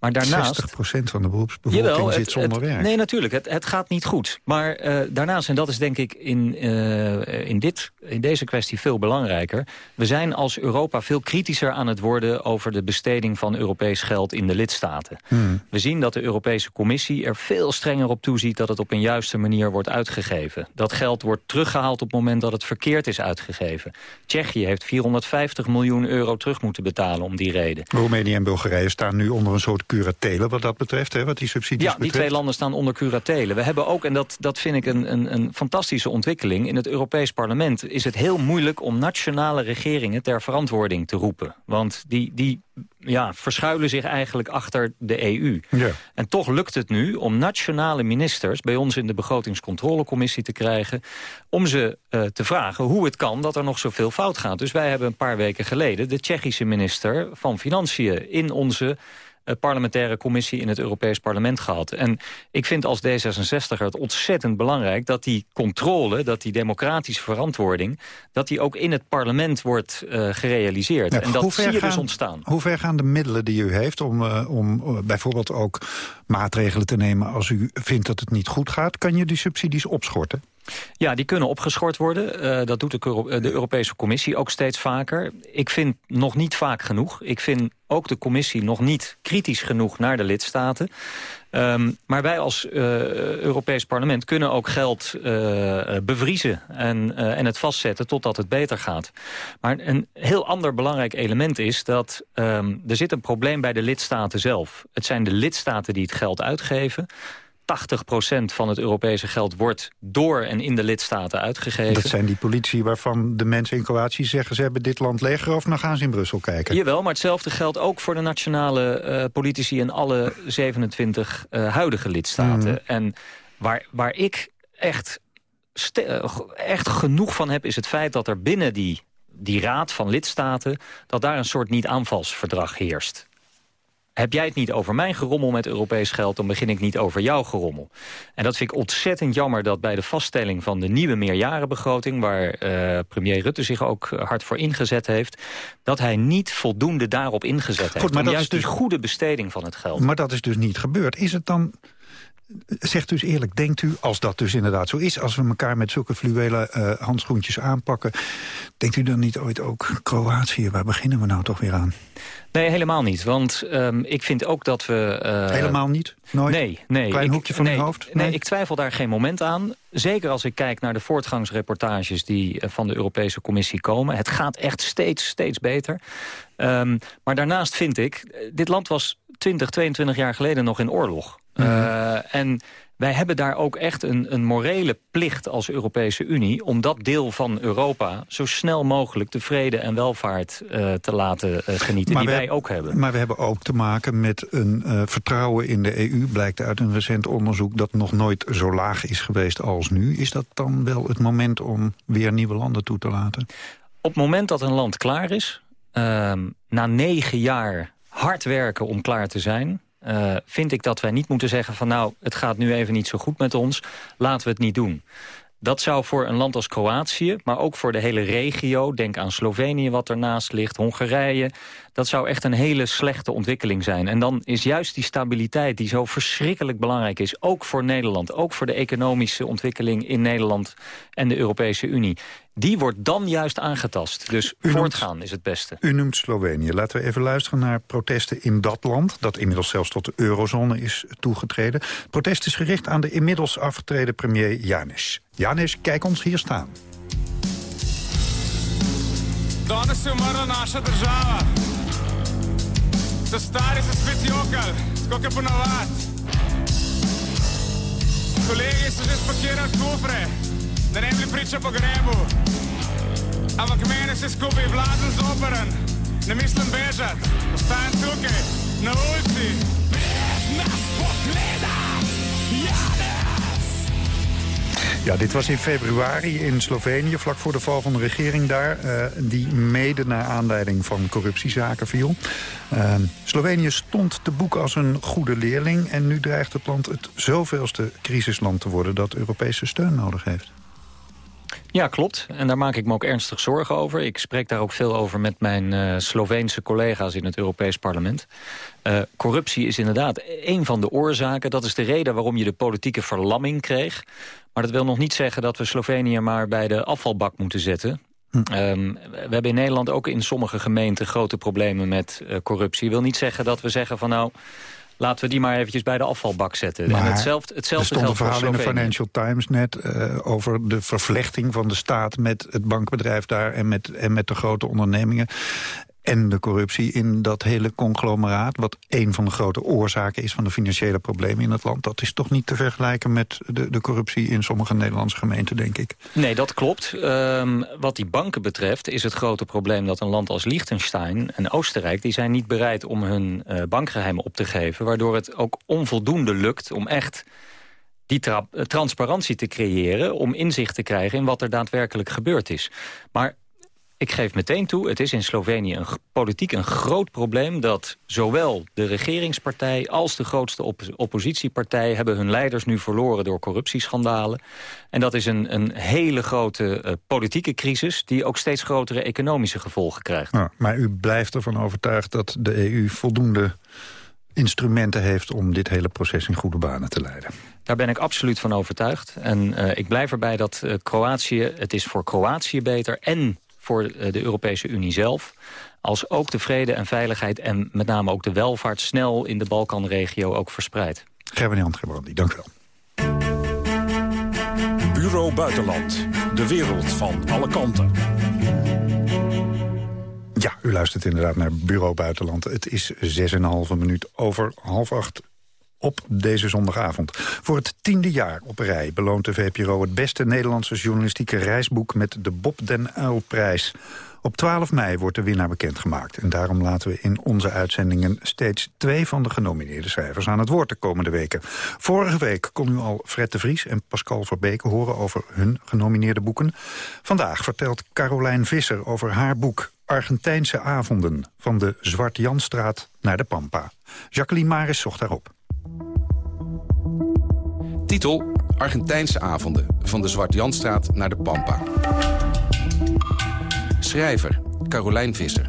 Maar daarnaast... 60% van de beroepsbevolking Jawel, zit zonder het- werk. Nee, natuurlijk. Het, het gaat niet goed. Maar eh, daarnaast, en dat is denk ik in, eh, in, dit, in deze kwestie veel belangrijker... we zijn als Europa veel kritischer aan het worden... over de besteding van Europees geld in de lidstaten. Hmm. We zien dat de Europese Commissie er veel strenger op toeziet... dat het op een juiste manier wordt uitgegeven. Dat geld wordt teruggehaald op het moment dat het verkeerd is uitgegeven. Tsjechië heeft 450 miljoen euro terug moeten betalen om die reden. Roemenië en Bulgarije staan nu onder een soort curatele wat dat betreft, hè, wat die subsidies Ja, die twee landen staan onder curatele. We hebben ook, en dat, dat vind ik een, een, een fantastische ontwikkeling... in het Europees Parlement is het heel moeilijk om nationale regeringen ter verantwoording te roepen. Want die, die ja, verschuilen zich eigenlijk achter de EU. Ja. En toch lukt het nu om nationale ministers bij ons in de begrotingscontrolecommissie te krijgen... om ze eh, te vragen hoe het kan dat er nog zoveel fout gaat. Dus wij hebben een paar weken geleden de Tsjechische minister van Financiën in onze parlementaire commissie in het Europees Parlement gehad. En ik vind als D66er het ontzettend belangrijk dat die controle, dat die democratische verantwoording, dat die ook in het parlement wordt eh, gerealiseerd. Ja, en dat zie je dus ontstaan. Hoe ver gaan de middelen die u heeft om, eh, om eh, bijvoorbeeld ook maatregelen te nemen... als u vindt dat het niet goed gaat, kan je die subsidies opschorten? Ja, die kunnen opgeschort worden. Eh, dat doet de, eh, de Europese Commissie ook steeds vaker. Ik vind nog niet vaak genoeg. Ik vind ook de Commissie nog niet kritisch genoeg naar de lidstaten. Ehm, maar wij als eh, Europees Parlement kunnen ook geld bevriezen... En, en het vastzetten totdat het beter gaat. Maar een heel ander belangrijk element is dat ehm, er zit een probleem bij de lidstaten zelf. Het zijn de lidstaten die het geld uitgeven... 80% van het Europese geld wordt door en in de lidstaten uitgegeven. Dat zijn die politie waarvan de mensen in Kroatië zeggen... ze hebben dit land leeggeroofd, dan gaan ze in Brussel kijken. Jawel, maar hetzelfde geldt ook voor de nationale eh, politici... in alle 27 eh, huidige lidstaten. Mhm. En waar, waar ik echt, eh, echt genoeg van heb... is het feit dat er binnen die, die raad van lidstaten... dat daar een soort niet-aanvalsverdrag heerst. Heb jij het niet over mijn gerommel met Europees geld... dan begin ik niet over jouw gerommel. En dat vind ik ontzettend jammer dat bij de vaststelling van de nieuwe meerjarenbegroting... waar eh, premier Rutte zich ook hard voor ingezet heeft... dat hij niet voldoende daarop ingezet heeft. Maar dat juist is die dus- goede besteding van het geld. Maar dat is dus niet gebeurd. Is het dan... Zegt dus eerlijk, denkt u, als dat dus inderdaad zo is... als we elkaar met zulke fluwelen eh, handschoentjes aanpakken... denkt u dan niet ooit ook, Kroatië, waar beginnen we nou toch weer aan? Nee, helemaal niet. Want ehm, ik vind ook dat we... eh, Helemaal niet? Nooit? Nee, nee. Klein ik, hoekje van nee, uw hoofd? Nee? Nee? ik twijfel daar geen moment aan. Zeker als ik kijk naar de voortgangsreportages die eh, van de Europese Commissie komen. Het gaat echt steeds, steeds beter. Ehm, maar daarnaast vind ik, dit land was 20, 22 jaar geleden nog in oorlog. Eh, en wij hebben daar ook echt een, een morele plicht als Europese Unie... om dat deel van Europa zo snel mogelijk de vrede en welvaart eh, te laten eh, genieten... die wij ook hebben. Maar we hebben ook te maken met een vertrouwen in de EU... blijkt uit een recent onderzoek dat nog nooit zo laag is geweest als nu. Is dat dan wel het moment om weer nieuwe landen toe te laten? Op het moment dat een land klaar is, ehm, na negen jaar hard werken om klaar te zijn... eh, vind ik dat wij niet moeten zeggen van nou, het gaat nu even niet zo goed met ons. Laten we het niet doen. Dat zou voor een land als Kroatië, maar ook voor de hele regio... denk aan Slovenië wat ernaast ligt, Hongarije... dat zou echt een hele slechte ontwikkeling zijn. En dan is juist die stabiliteit die zo verschrikkelijk belangrijk is... ook voor Nederland, ook voor de economische ontwikkeling in Nederland... en de Europese Unie, die wordt dan juist aangetast. Dus noemt- voortgaan is het beste. U noemt Slovenië. Laten we even luisteren naar protesten in dat land... dat inmiddels zelfs tot de eurozone is toegetreden. Het protest is gericht aan de inmiddels afgetreden premier Janis. Janis, kijk ons hier staan. Danes je umrla naša država. Da stari se spet jokali, tako kot ponavad. Kolegi so že spakirali kufre, da ne bi priča pogrebu. Ampak mene se skupaj vladen zoperen, ne mislim bežat, ostajam tukaj, na ulici. Brez nas pogledat, Janez! Ja, dit was in februari in Slovenië, vlak voor de val van de regering daar... eh, die mede naar aanleiding van corruptiezaken viel. Eh, Slovenië stond te boek als een goede leerling... en nu dreigt het land het zoveelste crisisland te worden... dat Europese steun nodig heeft. Ja, klopt. En daar maak ik me ook ernstig zorgen over. Ik spreek daar ook veel over met mijn uh, Sloveense collega's in het Europees Parlement. Corruptie is inderdaad een van de oorzaken. Dat is de reden waarom je de politieke verlamming kreeg. Maar dat wil nog niet zeggen dat we Slovenië maar bij de afvalbak moeten zetten. Hm. Um, we hebben in Nederland ook in sommige gemeenten grote problemen met uh, corruptie. wil niet zeggen dat we zeggen van nou laten we die maar eventjes bij de afvalbak zetten. Maar en hetzelfde, hetzelfde er stond een verhaal in de. Financial Times net... eh, over de vervlechting van de staat met het bankbedrijf daar... en met, en met de grote ondernemingen. En de corruptie in dat hele conglomeraat... wat een van de grote oorzaken is van de financiële problemen in het land... dat is toch niet te vergelijken met de, de corruptie in sommige Nederlandse gemeenten, denk ik. Nee, dat klopt. Um, wat die banken betreft is het grote probleem dat een land als Liechtenstein en Oostenrijk... die zijn niet bereid om hun uh, bankgeheimen op te geven... waardoor het ook onvoldoende lukt om echt die tra transparantie te creëren... om inzicht te krijgen in wat er daadwerkelijk gebeurd is. Maar ik geef meteen toe, het is in Slovenië een, politiek een groot probleem... dat zowel de regeringspartij als de grootste op oppositiepartij... hebben hun leiders nu verloren door corruptieschandalen. En dat is een, een hele grote uh, politieke crisis... die ook steeds grotere economische gevolgen krijgt. Maar u blijft ervan overtuigd dat de EU voldoende instrumenten heeft... om dit hele proces in goede banen te leiden. Daar ben ik absoluut van overtuigd. En uh, ik blijf erbij dat uh, Kroatië, het is voor Kroatië beter... en voor de Europese Unie zelf. Als ook de vrede en veiligheid en met name ook de welvaart... snel in de Balkanregio ook verspreidt. Gerben-Jan dank u wel. Bureau Buitenland. De wereld van alle kanten. Ja, u luistert inderdaad naar Bureau Buitenland. Het is 6,5 minuut over half acht op deze zondagavond. Voor het tiende jaar op rij beloont de VPRO het beste Nederlandse journalistieke reisboek met de Bob den Uylprijs. Op 12 mei wordt de winnaar bekendgemaakt. En daarom laten we in onze uitzendingen steeds twee van de genomineerde schrijvers aan het woord de komende weken. Vorige week kon u al Fred de Vries en Pascal Verbeke horen over hun genomineerde boeken. Vandaag vertelt Carolijn Visser over haar boek Argentijnse avonden. Van de Zwart-Janstraat naar de Pampa. Jacqueline Maris zocht daarop. Titel Argentijnse avonden. Van de Zwart-Janstraat naar de Pampa. Schrijver Carolijn Visser.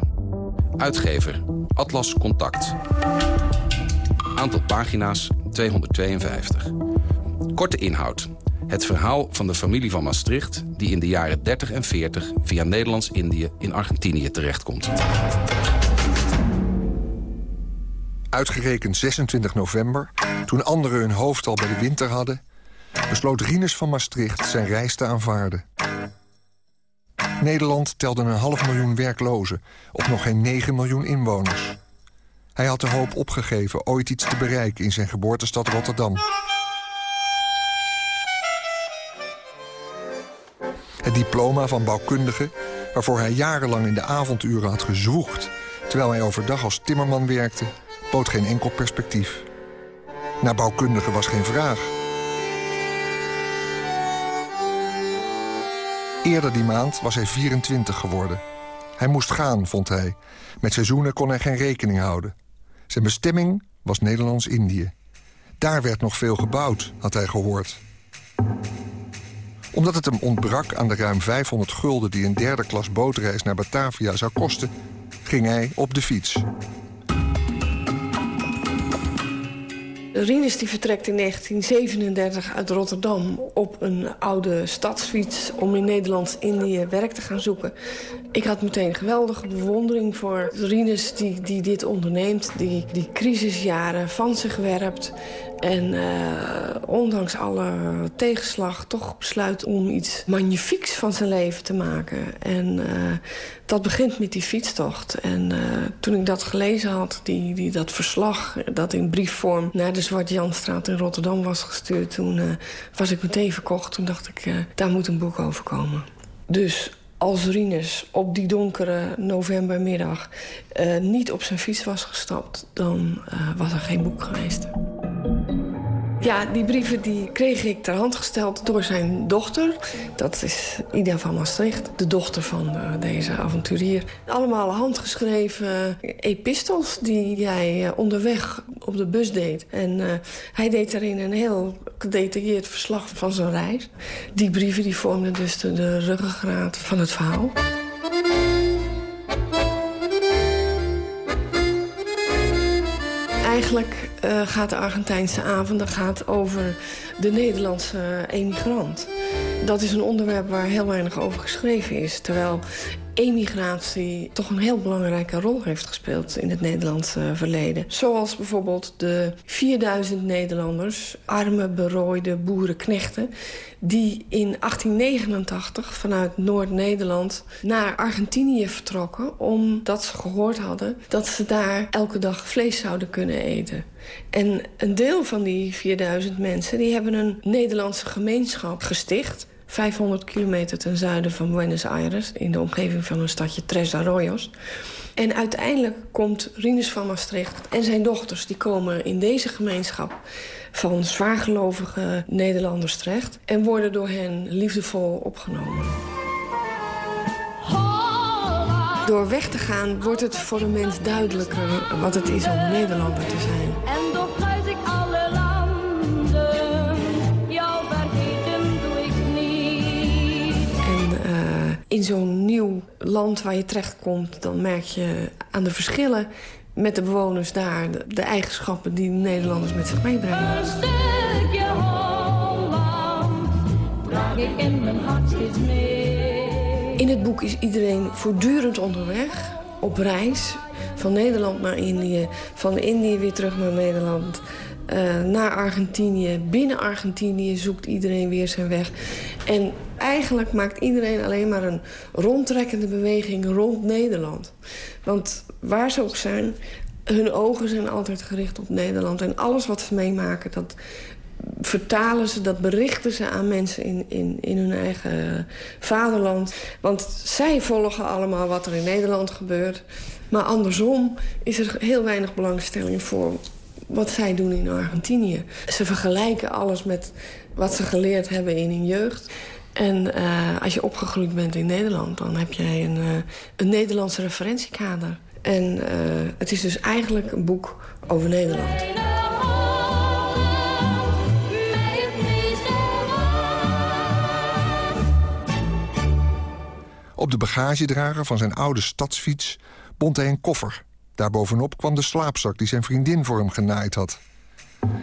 Uitgever Atlas Contact. Aantal pagina's 252. Korte inhoud. Het verhaal van de familie van Maastricht... die in de jaren 30 en 40 via Nederlands-Indië in Argentinië terechtkomt. Uitgerekend 26 november, toen anderen hun hoofd al bij de winter hadden... besloot Rinus van Maastricht zijn reis te aanvaarden. Nederland telde een half miljoen werklozen op nog geen 9 miljoen inwoners. Hij had de hoop opgegeven ooit iets te bereiken in zijn geboortestad Rotterdam. Het diploma van bouwkundige, waarvoor hij jarenlang in de avonduren had gezwoegd... terwijl hij overdag als timmerman werkte, bood geen enkel perspectief. Naar bouwkundige was geen vraag. Eerder die maand was hij 24 geworden. Hij moest gaan, vond hij. Met seizoenen kon hij geen rekening houden. Zijn bestemming was Nederlands-Indië. Daar werd nog veel gebouwd, had hij gehoord. Omdat het hem ontbrak aan de ruim 500 gulden... die een derde klas bootreis naar Batavia zou kosten... ging hij op de fiets. Rinus die vertrekt in 1937 uit Rotterdam op een oude stadsfiets... om in Nederlands-Indië werk te gaan zoeken. Ik had meteen geweldige bewondering voor Rinus die, die dit onderneemt... die die crisisjaren van zich werpt... En uh, ondanks alle tegenslag toch besluit om iets magnifieks van zijn leven te maken. En uh, dat begint met die fietstocht. En uh, toen ik dat gelezen had, die, die, dat verslag... dat in briefvorm naar de Zwart-Janstraat in Rotterdam was gestuurd... toen was ik meteen verkocht. Toen dacht ik, daar moet een boek over komen. Dus als Rinus op die donkere novembermiddag niet op zijn fiets was gestapt... dan was er geen boek geweest. Ja, die brieven die kreeg ik ter hand gesteld door zijn dochter. Dat is Ida van Maastricht, de dochter van uh, deze avonturier. Allemaal handgeschreven epistels die hij uh, onderweg op de bus deed. En uh, hij deed daarin een heel gedetailleerd verslag van zijn reis. Die brieven die vormden dus de, de ruggengraat van het verhaal. Eigenlijk uh, gaat de Argentijnse avond gaat over de Nederlandse emigrant. Dat is een onderwerp waar heel weinig over geschreven is. Terwijl emigratie toch een heel belangrijke rol heeft gespeeld in het Nederlandse verleden. Zoals bijvoorbeeld de 4000 Nederlanders, arme, berooide boerenknechten... die in 1889 vanuit Noord-Nederland naar Argentinië vertrokken... omdat ze gehoord hadden dat ze daar elke dag vlees zouden kunnen eten. En een deel van die 4000 mensen die hebben een Nederlandse gemeenschap gesticht... 500 kilometer ten zuiden van Buenos Aires... in de omgeving van een stadje Tres Arroyos. En uiteindelijk komt Rinus van Maastricht en zijn dochters... die komen in deze gemeenschap van zwaargelovige Nederlanders terecht... en worden door hen liefdevol opgenomen. Door weg te gaan wordt het voor de mens duidelijker wat het is om Nederlander te zijn. In zo'n nieuw land waar je terechtkomt... dan merk je aan de verschillen met de bewoners daar... de, de eigenschappen die de Nederlanders met zich meebrengen. Een stukje Holland draag ik in mijn hart steeds mee. In het boek is iedereen voortdurend onderweg, op reis. Van Nederland naar Indië, van Indië weer terug naar Nederland... Uh, naar Argentinië. Binnen Argentinië zoekt iedereen weer zijn weg. En eigenlijk maakt iedereen alleen maar een rondtrekkende beweging rond Nederland. Want waar ze ook zijn, hun ogen zijn altijd gericht op Nederland. En alles wat ze meemaken, dat vertalen ze, dat berichten ze aan mensen in, in, in hun eigen vaderland. Want zij volgen allemaal wat er in Nederland gebeurt. Maar andersom is er heel weinig belangstelling voor wat zij doen in Argentinië. Ze vergelijken alles met wat ze geleerd hebben in hun jeugd. En uh, als je opgegroeid bent in Nederland, dan heb jij een, uh, een Nederlandse referentiekader. En uh, het is dus eigenlijk een boek over Nederland. Op de bagagedrager van zijn oude stadsfiets bond hij een koffer. Daarbovenop kwam de slaapzak die zijn vriendin voor hem genaaid had.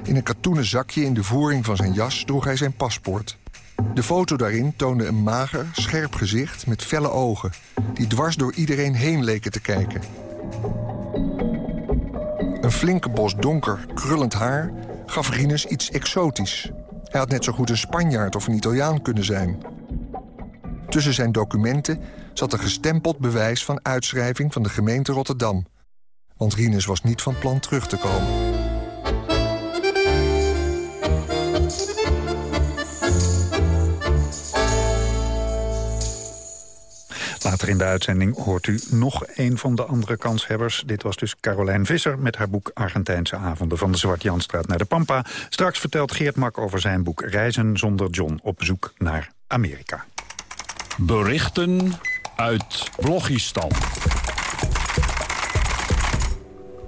In een katoenen zakje in de voering van zijn jas droeg hij zijn paspoort. De foto daarin toonde een mager, scherp gezicht met felle ogen... die dwars door iedereen heen leken te kijken. Een flinke bos donker, krullend haar gaf Rinus iets exotisch. Hij had net zo goed een Spanjaard of een Italiaan kunnen zijn. Tussen zijn documenten zat een gestempeld bewijs van uitschrijving van de gemeente Rotterdam. Want Rinus was niet van plan terug te komen. Later in de uitzending hoort u nog een van de andere kanshebbers. Dit was dus Carolijn Visser met haar boek Argentijnse avonden... van de Zwart-Janstraat naar de Pampa. Straks vertelt Geert Mak over zijn boek Reizen zonder John op zoek naar Amerika. Berichten uit Blogistan.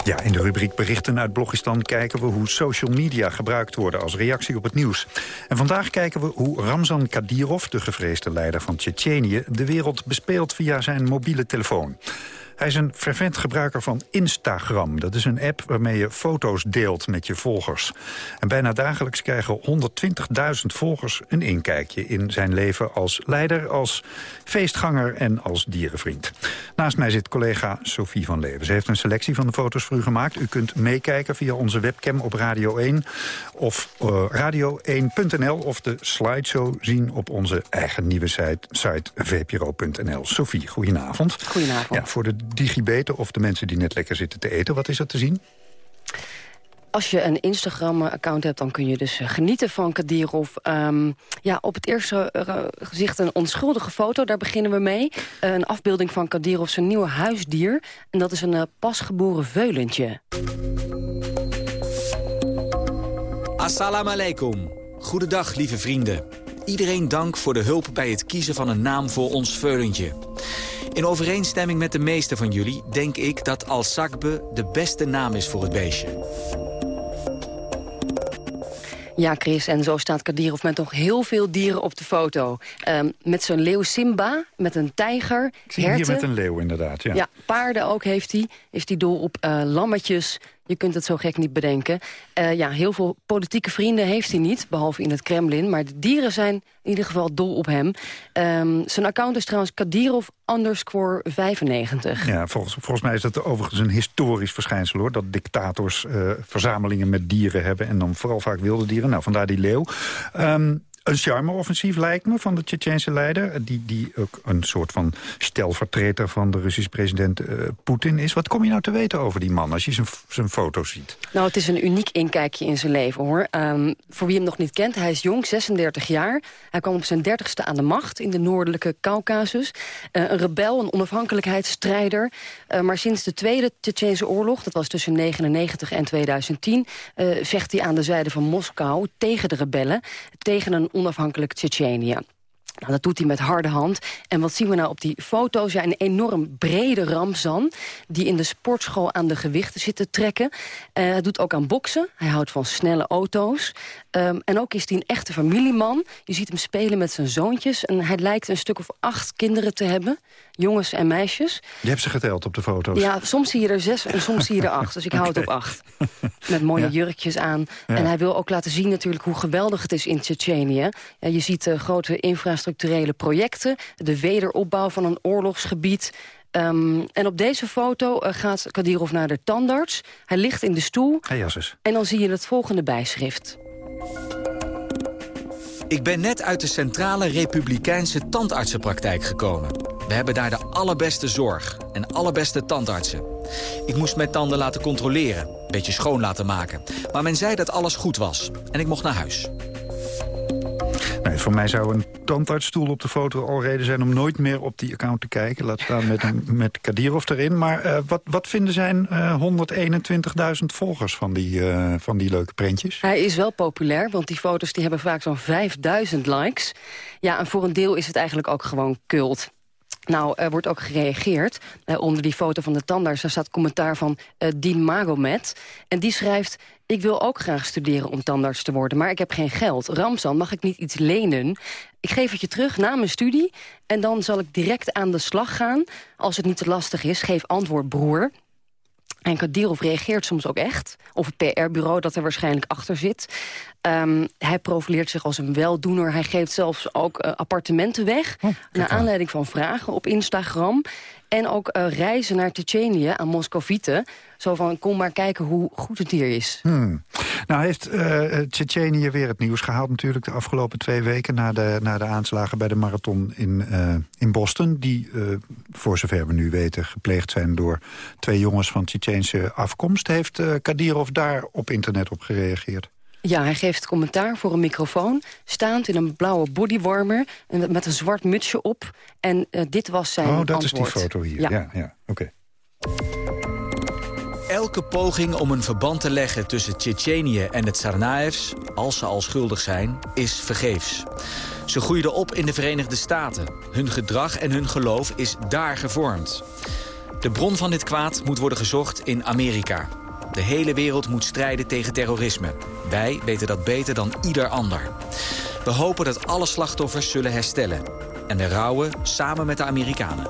Ja, in de rubriek Berichten uit Blogistan kijken we hoe social media gebruikt worden als reactie op het nieuws. En vandaag kijken we hoe Ramzan Kadyrov, de gevreesde leider van Tsjetsjenië, de wereld bespeelt via zijn mobiele telefoon. Hij is een fervent gebruiker van Instagram. Dat is een app waarmee je foto's deelt met je volgers. En bijna dagelijks krijgen 120.000 volgers een inkijkje... in zijn leven als leider, als feestganger en als dierenvriend. Naast mij zit collega Sophie van Leven. Ze heeft een selectie van de foto's voor u gemaakt. U kunt meekijken via onze webcam op Radio 1 of uh, radio1.nl... of de slideshow zien op onze eigen nieuwe site, site vpro.nl. Sophie, goedenavond. Goedenavond. Ja, voor de digibeten of de mensen die net lekker zitten te eten. Wat is er te zien? Als je een Instagram-account hebt, dan kun je dus genieten van Kadirov. Um, ja, op het eerste uh, gezicht een onschuldige foto, daar beginnen we mee. Uh, een afbeelding van Kadirov zijn nieuwe huisdier. En dat is een uh, pasgeboren veulentje. Assalamu alaikum. Goedendag, lieve vrienden. Iedereen dank voor de hulp bij het kiezen van een naam voor ons veulentje. In overeenstemming met de meeste van jullie denk ik dat Al-Sakbe de beste naam is voor het beestje. Ja, Chris, en zo staat Kadirov met nog heel veel dieren op de foto. Ehm, met zijn leeuw Simba, met een tijger, Ik zie herten. hier met een leeuw inderdaad. Ja. Ja, paarden ook heeft hij. Heeft hij dol op eh, lammetjes. Je kunt het zo gek niet bedenken. Eh, ja, heel veel politieke vrienden heeft hij niet, behalve in het Kremlin. Maar de dieren zijn in ieder geval dol op hem. Ehm, zijn account is trouwens Kadirov underscore 95. Ja, volgens, volgens mij is dat overigens een historisch verschijnsel hoor. Dat dictators eh, verzamelingen met dieren hebben. En dan vooral vaak wilde dieren. Nou, vandaar die leeuw. Ehm, een charme-offensief lijkt me van de Tsjetsjense leider. Die, die ook een soort van stelvertreter van de Russische president eh, Poetin is. Wat kom je nou te weten over die man als je zijn, foto's ziet? Nou, het is een uniek inkijkje in zijn leven, hoor. Ehm, voor wie hem nog niet kent, hij is jong, 36 jaar. Hij kwam op zijn dertigste aan de macht in de noordelijke Caucasus. Eh, een rebel, een onafhankelijkheidsstrijder. Eh, maar sinds de Tweede Tsjetsjense oorlog, dat was tussen 1999 en 2010... eh, vecht hij aan de zijde van Moskou tegen de rebellen... tegen een onafhankelijk Tsjetsjenië. Nou, dat doet hij met harde hand. En wat zien we nou op die foto's? Ja, een enorm brede Ramzan... die in de sportschool aan de gewichten zit te trekken. Eh, hij doet ook aan boksen. Hij houdt van snelle auto's. Ehm, en ook is hij een echte familieman. Je ziet hem spelen met zijn zoontjes. En hij lijkt een stuk of acht kinderen te hebben. Jongens en meisjes. Je hebt ze geteld op de foto's. Ja, soms zie je er zes en soms zie je er acht. Dus ik hou het op acht. Met mooie Ja. jurkjes aan. Ja. En hij wil ook laten zien natuurlijk hoe geweldig het is in Tsjetsjenië. Ja, je ziet eh, grote infrastructurele projecten. De wederopbouw van een oorlogsgebied. Ehm, en op deze foto eh, gaat Kadirov naar de tandarts. Hij ligt in de stoel. Hey. En dan zie je het volgende bijschrift. Ik ben net uit de Centrale Republikeinse Tandartsenpraktijk gekomen. We hebben daar de allerbeste zorg en allerbeste tandartsen. Ik moest mijn tanden laten controleren, een beetje schoon laten maken. Maar men zei dat alles goed was en ik mocht naar huis. Nee, voor mij zou een tandartsstoel op de foto al reden zijn... om nooit meer op die account te kijken. Laat staan met, een, met Kadirov erin. Maar eh, wat, wat vinden zijn eh 121.000 volgers van die, eh, van die leuke prentjes? Hij is wel populair, want die foto's die hebben vaak zo'n 5000 likes. Ja, en voor een deel is het eigenlijk ook gewoon cult. Nou, er wordt ook gereageerd. Eh, onder die foto van de tandarts daar staat commentaar van eh Dien Magomed. En die schrijft... Ik wil ook graag studeren om tandarts te worden, maar ik heb geen geld. Ramzan, mag ik niet iets lenen? Ik geef het je terug na mijn studie en dan zal ik direct aan de slag gaan. Als het niet te lastig is, geef antwoord, broer. En Kadirov reageert soms ook echt. Of het PR-bureau dat er waarschijnlijk achter zit. Ehm, hij profileert zich als een weldoener. Hij geeft zelfs ook eh, appartementen weg. naar aanleiding van vragen op Instagram. En ook eh, reizen naar Tsjetsjenië aan Moscovieten. Zo van, kom maar kijken hoe goed het hier is. Hmm. Nou heeft uh, weer het nieuws gehaald natuurlijk... de afgelopen twee weken na de, na de aanslagen bij de marathon in, uh, in Boston... die, voor zover we nu weten, gepleegd zijn door twee jongens van Tsjetsjense afkomst. Heeft Kadirov daar op internet op gereageerd? Ja, hij geeft commentaar voor een microfoon... staand in een blauwe bodywarmer en met een zwart mutsje op. En uh, dit was zijn Oh, dat antwoord. is die foto hier. Ja, ja, ja. oké. Okay. Elke poging om een verband te leggen tussen Tsjetsjenië en het Tsarnaevs... als ze al schuldig zijn, is vergeefs. Ze groeiden op in de Verenigde Staten. Hun gedrag en hun geloof is daar gevormd. De bron van dit kwaad moet worden gezocht in Amerika. De hele wereld moet strijden tegen terrorisme. Wij weten dat beter dan ieder ander. We hopen dat alle slachtoffers zullen herstellen. En we rouwen samen met de Amerikanen.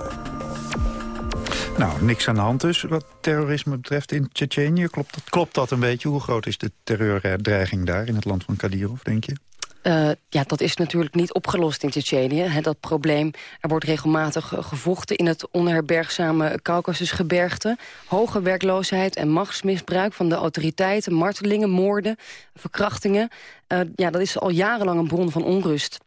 Nou, niks aan de hand dus wat terrorisme betreft in Tsjetsjenië. Klopt dat, klopt dat een beetje? Hoe groot is de terreurdreiging daar in het land van Kadirov, denk je? Uh, ja, dat is natuurlijk niet opgelost in Tsjetsjenië. Dat probleem, er wordt regelmatig gevochten in het onherbergzame Caucasusgebergte. Hoge werkloosheid en machtsmisbruik van de autoriteiten, martelingen, moorden, verkrachtingen. Uh, ja, dat is al jarenlang een bron van onrust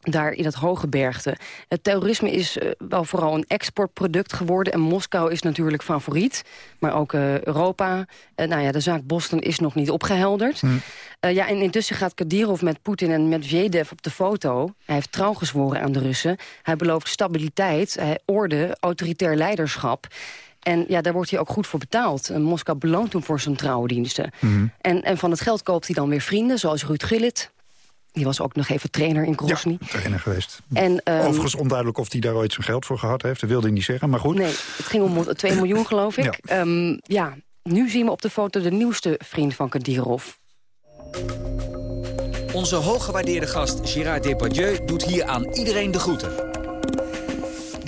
daar in het hoge bergte. Het terrorisme is uh, wel vooral een exportproduct geworden... en Moskou is natuurlijk favoriet, maar ook uh, Europa. Uh, nou ja, de zaak Boston is nog niet opgehelderd. Hmm. ja, en intussen gaat Kadirov met Poetin en Medvedev op de foto. Hij heeft trouw gezworen aan de Russen. Hij belooft stabiliteit, orde, autoritair leiderschap... En ja, daar wordt hij ook goed voor betaald. En Moskou beloont hem voor zijn trouwdiensten. Mhm. En, en van het geld koopt hij dan weer vrienden, zoals Ruud Gullit. Die was ook nog even trainer in Grozny. trainer geweest. En, ehm, Overigens onduidelijk of hij daar ooit zijn geld voor gehad heeft. Dat wilde hij niet zeggen, maar goed. Nee, het ging om 2 miljoen, geloof ik. Ja. ja, nu zien we op de foto de nieuwste vriend van Kadirov. Onze hooggewaardeerde gast Gérard Depardieu doet hier aan iedereen de groeten.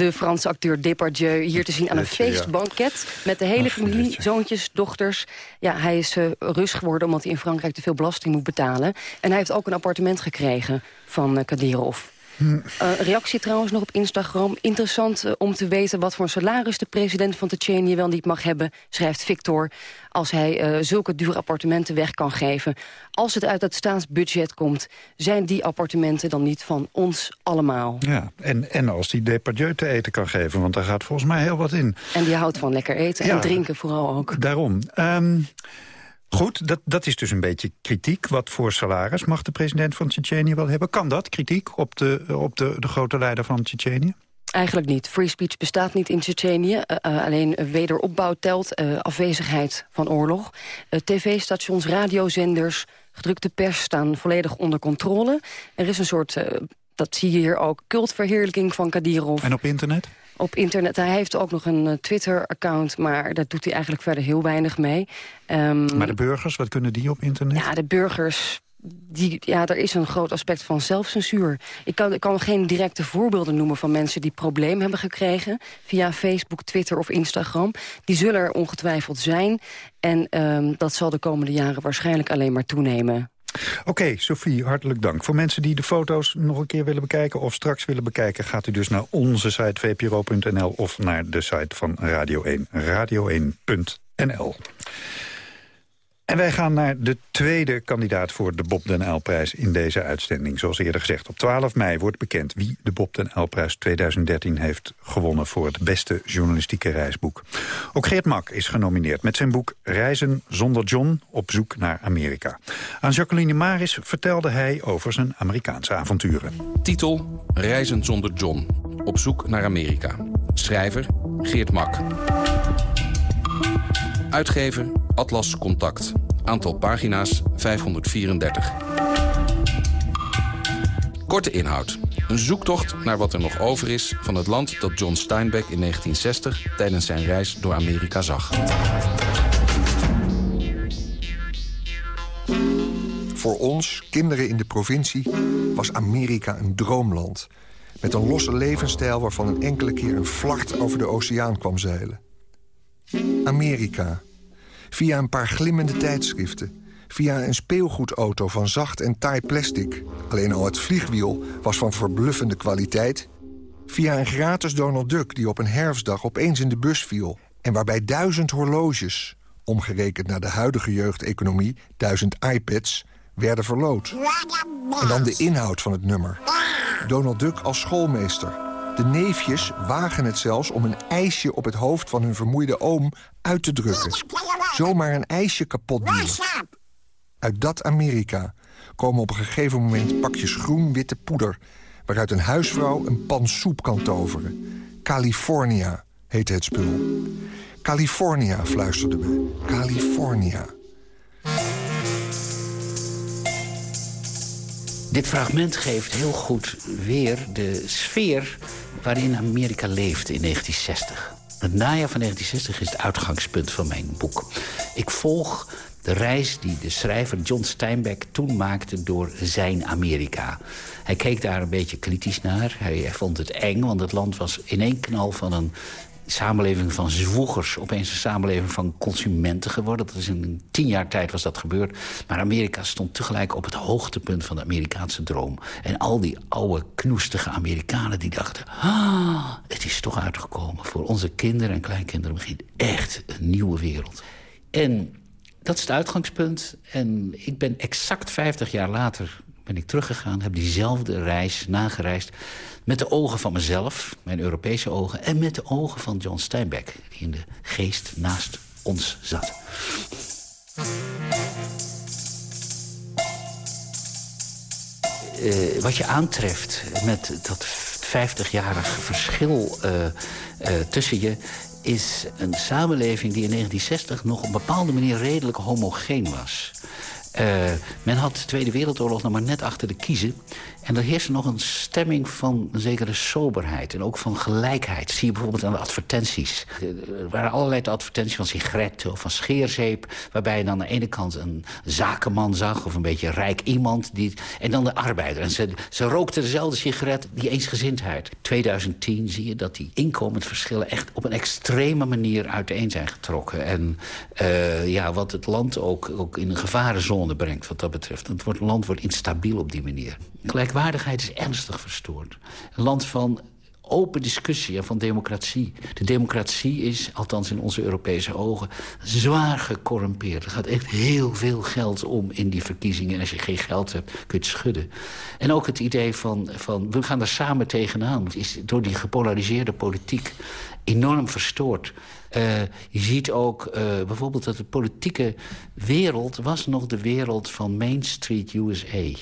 De Franse acteur Depardieu hier te zien aan een feestbanket... met de hele familie, zoontjes, dochters. Ja, hij is uh, rust geworden omdat hij in Frankrijk te veel belasting moet betalen. En hij heeft ook een appartement gekregen van uh, Kadirov. Uh, reactie trouwens nog op Instagram. Interessant uh, om te weten wat voor salaris de president van Tsjetsjenië wel niet mag hebben, schrijft Victor. Als hij uh, zulke dure appartementen weg kan geven. Als het uit het staatsbudget komt, zijn die appartementen dan niet van ons allemaal. Ja, en, en als hij Depardieu te eten kan geven, want daar gaat volgens mij heel wat in. En die houdt van lekker eten Ja. en drinken vooral ook. Daarom. Ehm, goed, dat, dat is dus een beetje kritiek. Wat voor salaris mag de president van Tsjetsjenië wel hebben? Kan dat, kritiek op de, op de, de grote leider van Tsjetsjenië? Eigenlijk niet. Free speech bestaat niet in Tsjetsjenië. Uh, uh, alleen wederopbouw telt, uh, afwezigheid van oorlog. TV-stations, radiozenders, gedrukte pers staan volledig onder controle. Er is een soort, dat zie je hier ook, cultverheerlijking van Kadirov. En op internet? Op internet. Hij heeft ook nog een uh, Twitter-account, maar daar doet hij eigenlijk verder heel weinig mee. Um, maar de burgers, wat kunnen die op internet? Ja, de burgers die, ja, er is een groot aspect van zelfcensuur. Ik kan, ik kan geen directe voorbeelden noemen van mensen die problemen hebben gekregen... via Facebook, Twitter of Instagram. Die zullen er ongetwijfeld zijn. En um, dat zal de komende jaren waarschijnlijk alleen maar toenemen. Oké, Sophie, hartelijk dank. Voor mensen die de foto's nog een keer willen bekijken of straks willen bekijken... gaat u dus naar onze site vpro.nl of naar de site van Radio 1, radio1.nl. En wij gaan naar de tweede kandidaat voor de Bob den Uyl-prijs in deze uitzending. Zoals eerder gezegd, op 12 mei wordt bekend wie de Bob den Uyl-prijs 2013 heeft gewonnen voor het beste journalistieke reisboek. Ook Geert Mak is genomineerd met zijn boek Reizen zonder John op zoek naar Amerika. Aan Jacqueline Maris vertelde hij over zijn Amerikaanse avonturen. Titel Reizen zonder John op zoek naar Amerika. Schrijver Geert Mak. Uitgever Atlas Contact. Aantal pagina's 534. Korte inhoud. Een zoektocht naar wat er nog over is van het land dat John Steinbeck in 1960 tijdens zijn reis door Amerika zag. Voor ons, kinderen in de provincie, was Amerika een droomland. Met een losse levensstijl waarvan een enkele keer een vlacht over de oceaan kwam zeilen. Amerika. Via een paar glimmende tijdschriften. Via een speelgoedauto van zacht en taai plastic. Alleen al het vliegwiel was van verbluffende kwaliteit. Via een gratis Donald Duck die op een herfstdag opeens in de bus viel. En waarbij duizend horloges, omgerekend naar de huidige jeugdeconomie... duizend iPads, werden verloot. En dan de inhoud van het nummer. Donald Duck als schoolmeester. De neefjes wagen het zelfs om een ijsje op het hoofd van hun vermoeide oom uit te drukken. Zomaar een ijsje kapot duwen. Uit dat Amerika komen op een gegeven moment pakjes groen-witte poeder... waaruit een huisvrouw een pan soep kan toveren. California heette het spul. California, fluisterden we. California. Dit fragment geeft heel goed weer de sfeer waarin Amerika leefde in 1960. Het najaar van 1960 is het uitgangspunt van mijn boek. Ik volg de reis die de schrijver John Steinbeck toen maakte door zijn Amerika. Hij keek daar een beetje kritisch naar. Hij, vond het eng, want het land was in één knal van een samenleving van zwoegers opeens een samenleving van consumenten geworden. Dat is in tien jaar tijd was dat gebeurd. Maar Amerika stond tegelijk op het hoogtepunt van de Amerikaanse droom. En al die oude, knoestige Amerikanen die dachten... Ah, het is toch uitgekomen. Voor onze kinderen en kleinkinderen begint echt een nieuwe wereld. En dat is het uitgangspunt. En ik ben exact 50 jaar later ben ik teruggegaan, heb diezelfde reis nagereisd... met de ogen van mezelf, mijn Europese ogen... en met de ogen van John Steinbeck, die in de geest naast ons zat. Uh, wat je aantreft met dat 50-jarig verschil uh, uh, tussen je... is een samenleving die in 1960 nog op een bepaalde manier redelijk homogeen was. Men had de Tweede Wereldoorlog nog maar net achter de kiezen. En er heerste nog een stemming van een zekere soberheid. En ook van gelijkheid. Zie je bijvoorbeeld aan de advertenties. Er waren allerlei advertenties van sigaretten of van scheerzeep. Waarbij je dan aan de ene kant een zakenman zag. Of een beetje rijk iemand. Die, en dan de arbeider. En ze, ze rookten dezelfde sigaret. Die eensgezindheid. 2010 zie je dat die inkomensverschillen echt op een extreme manier uiteen zijn getrokken. En uh, ja, wat het land ook, ook in een gevarenzone brengt wat dat betreft. Het land wordt instabiel op die manier. Gelijkwaardigheid is ernstig verstoord. Een land van open discussie en van democratie. De democratie is, althans in onze Europese ogen, zwaar gecorrumpeerd. Er gaat echt heel veel geld om in die verkiezingen. En als je geen geld hebt, kun je het schudden. En ook het idee van, van we gaan er samen tegenaan... is door die gepolariseerde politiek enorm verstoord. Uh, je ziet ook uh, bijvoorbeeld dat de politieke wereld... was nog de wereld van Main Street USA. Uh,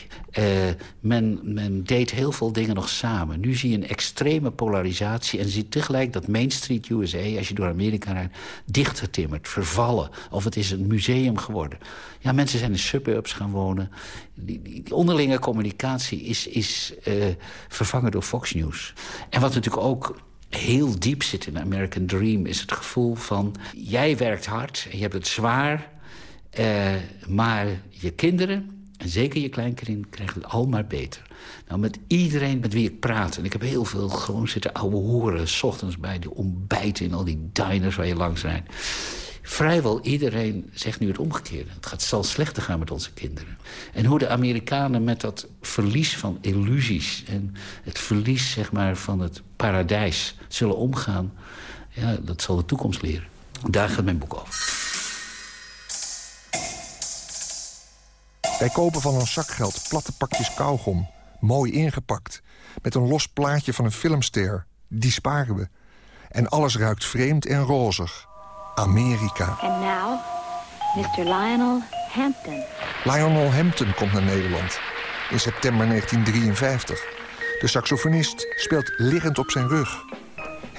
men, men deed heel veel dingen nog samen. Nu zie je een extreme polarisatie... en je ziet tegelijk dat Main Street USA, als je door Amerika rijdt... dichtgetimmerd, vervallen. Of het is een museum geworden. Ja, mensen zijn in suburbs gaan wonen. Die, die onderlinge communicatie is, is vervangen door Fox News. En wat natuurlijk ook heel diep zit in de American Dream... is het gevoel van, jij werkt hard en je hebt het zwaar... Uh, maar je kinderen, en zeker je kleinkinderen, krijgen het al maar beter. Nou, met iedereen met wie ik praat... en ik heb heel veel gewoon zitten ouwe horen... s ochtends bij de ontbijten in al die diners waar je langs rijdt vrijwel iedereen zegt nu het omgekeerde. Het gaat, zal slechter gaan met onze kinderen. En hoe de Amerikanen met dat verlies van illusies... en het verlies zeg maar, van het paradijs zullen omgaan... Ja, dat zal de toekomst leren. Daar gaat mijn boek over. Wij kopen van ons zakgeld platte pakjes kauwgom. Mooi ingepakt. Met een los plaatje van een filmster. Die sparen we. En alles ruikt vreemd en rozig. Amerika. And now, Mr. Lionel Hampton. Lionel Hampton komt naar Nederland in september 1953. De saxofonist speelt liggend op zijn rug.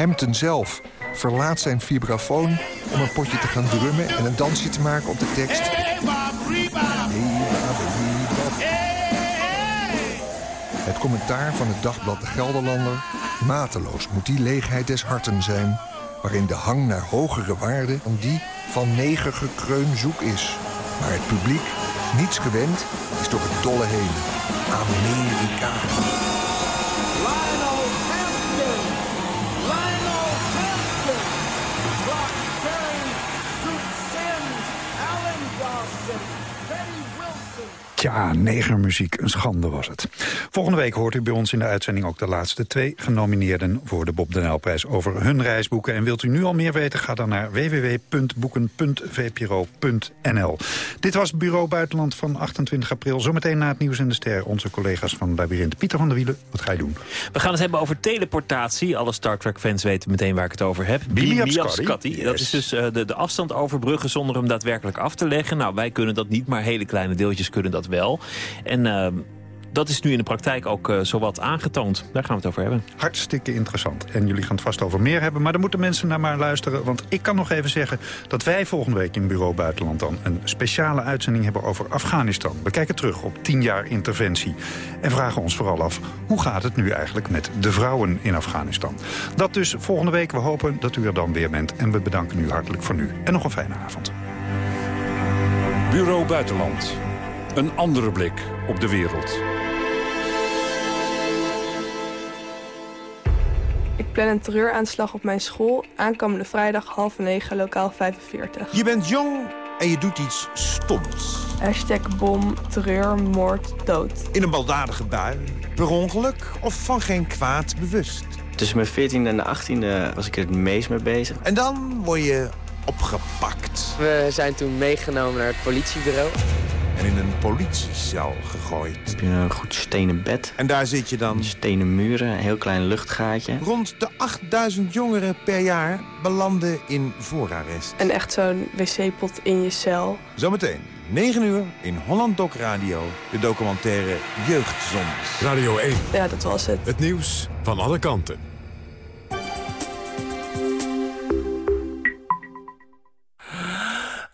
Hampton zelf verlaat zijn vibrafoon om een potje te gaan drummen... en een dansje te maken op de tekst. Het commentaar van het dagblad De Gelderlander... mateloos moet die leegheid des harten zijn waarin de hang naar hogere waarden dan die van negergekreun zoek is. Maar het publiek, niets gewend, is door het dolle heen. Amerika. Tja, negermuziek, een schande was het. Volgende week hoort u bij ons in de uitzending ook de laatste twee genomineerden voor de Bob de prijs over hun reisboeken. En wilt u nu al meer weten, ga dan naar www.boeken.vpro.nl. Dit was Bureau Buitenland van 28 april. Zometeen na het nieuws en de ster onze collega's van Labyrinth. Pieter van der Wielen, wat ga je doen? We gaan het hebben over teleportatie. Alle Star Trek fans weten meteen waar ik het over heb. Biliapskati. Dat is dus uh, de, de afstand overbruggen zonder hem daadwerkelijk af te leggen. Nou, wij kunnen dat niet, maar hele kleine deeltjes kunnen dat wel. En... Uh, dat is nu in de praktijk ook uh, zowat aangetoond. Daar gaan we het over hebben. Hartstikke interessant. En jullie gaan het vast over meer hebben. Maar dan moeten mensen naar maar luisteren. Want ik kan nog even zeggen dat wij volgende week in Bureau Buitenland... dan een speciale uitzending hebben over Afghanistan. We kijken terug op tien jaar interventie. En vragen ons vooral af, hoe gaat het nu eigenlijk met de vrouwen in Afghanistan? Dat dus volgende week. We hopen dat u er dan weer bent. En we bedanken u hartelijk voor nu. En nog een fijne avond. Bureau Buitenland. Een andere blik op de wereld. Ik plan een terreuraanslag op mijn school aankomende vrijdag half negen, lokaal 45. Je bent jong en je doet iets stoms. Hashtag bom, terreur, moord, dood. In een baldadige bui, per ongeluk of van geen kwaad bewust. Tussen mijn 14e en de 18e was ik er het meest mee bezig. En dan word je opgepakt. We zijn toen meegenomen naar het politiebureau en in een politiecel gegooid. Heb je een goed stenen bed. En daar zit je dan? Stenen muren, een heel klein luchtgaatje. Rond de 8000 jongeren per jaar belanden in voorarrest. En echt zo'n wc-pot in je cel. Zometeen, 9 uur, in Holland Doc Radio. De documentaire Jeugdzones. Radio 1. Ja, dat was het. Het nieuws van alle kanten.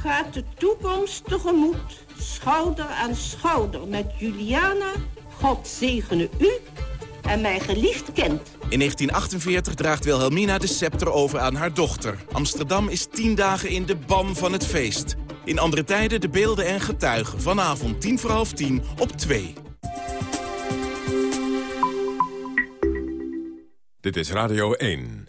Gaat de toekomst tegemoet, schouder aan schouder met Juliana. God zegene u en mijn geliefd kind. In 1948 draagt Wilhelmina de scepter over aan haar dochter. Amsterdam is tien dagen in de ban van het feest. In andere tijden de beelden en getuigen. Vanavond tien voor half tien op 2. Dit is Radio 1.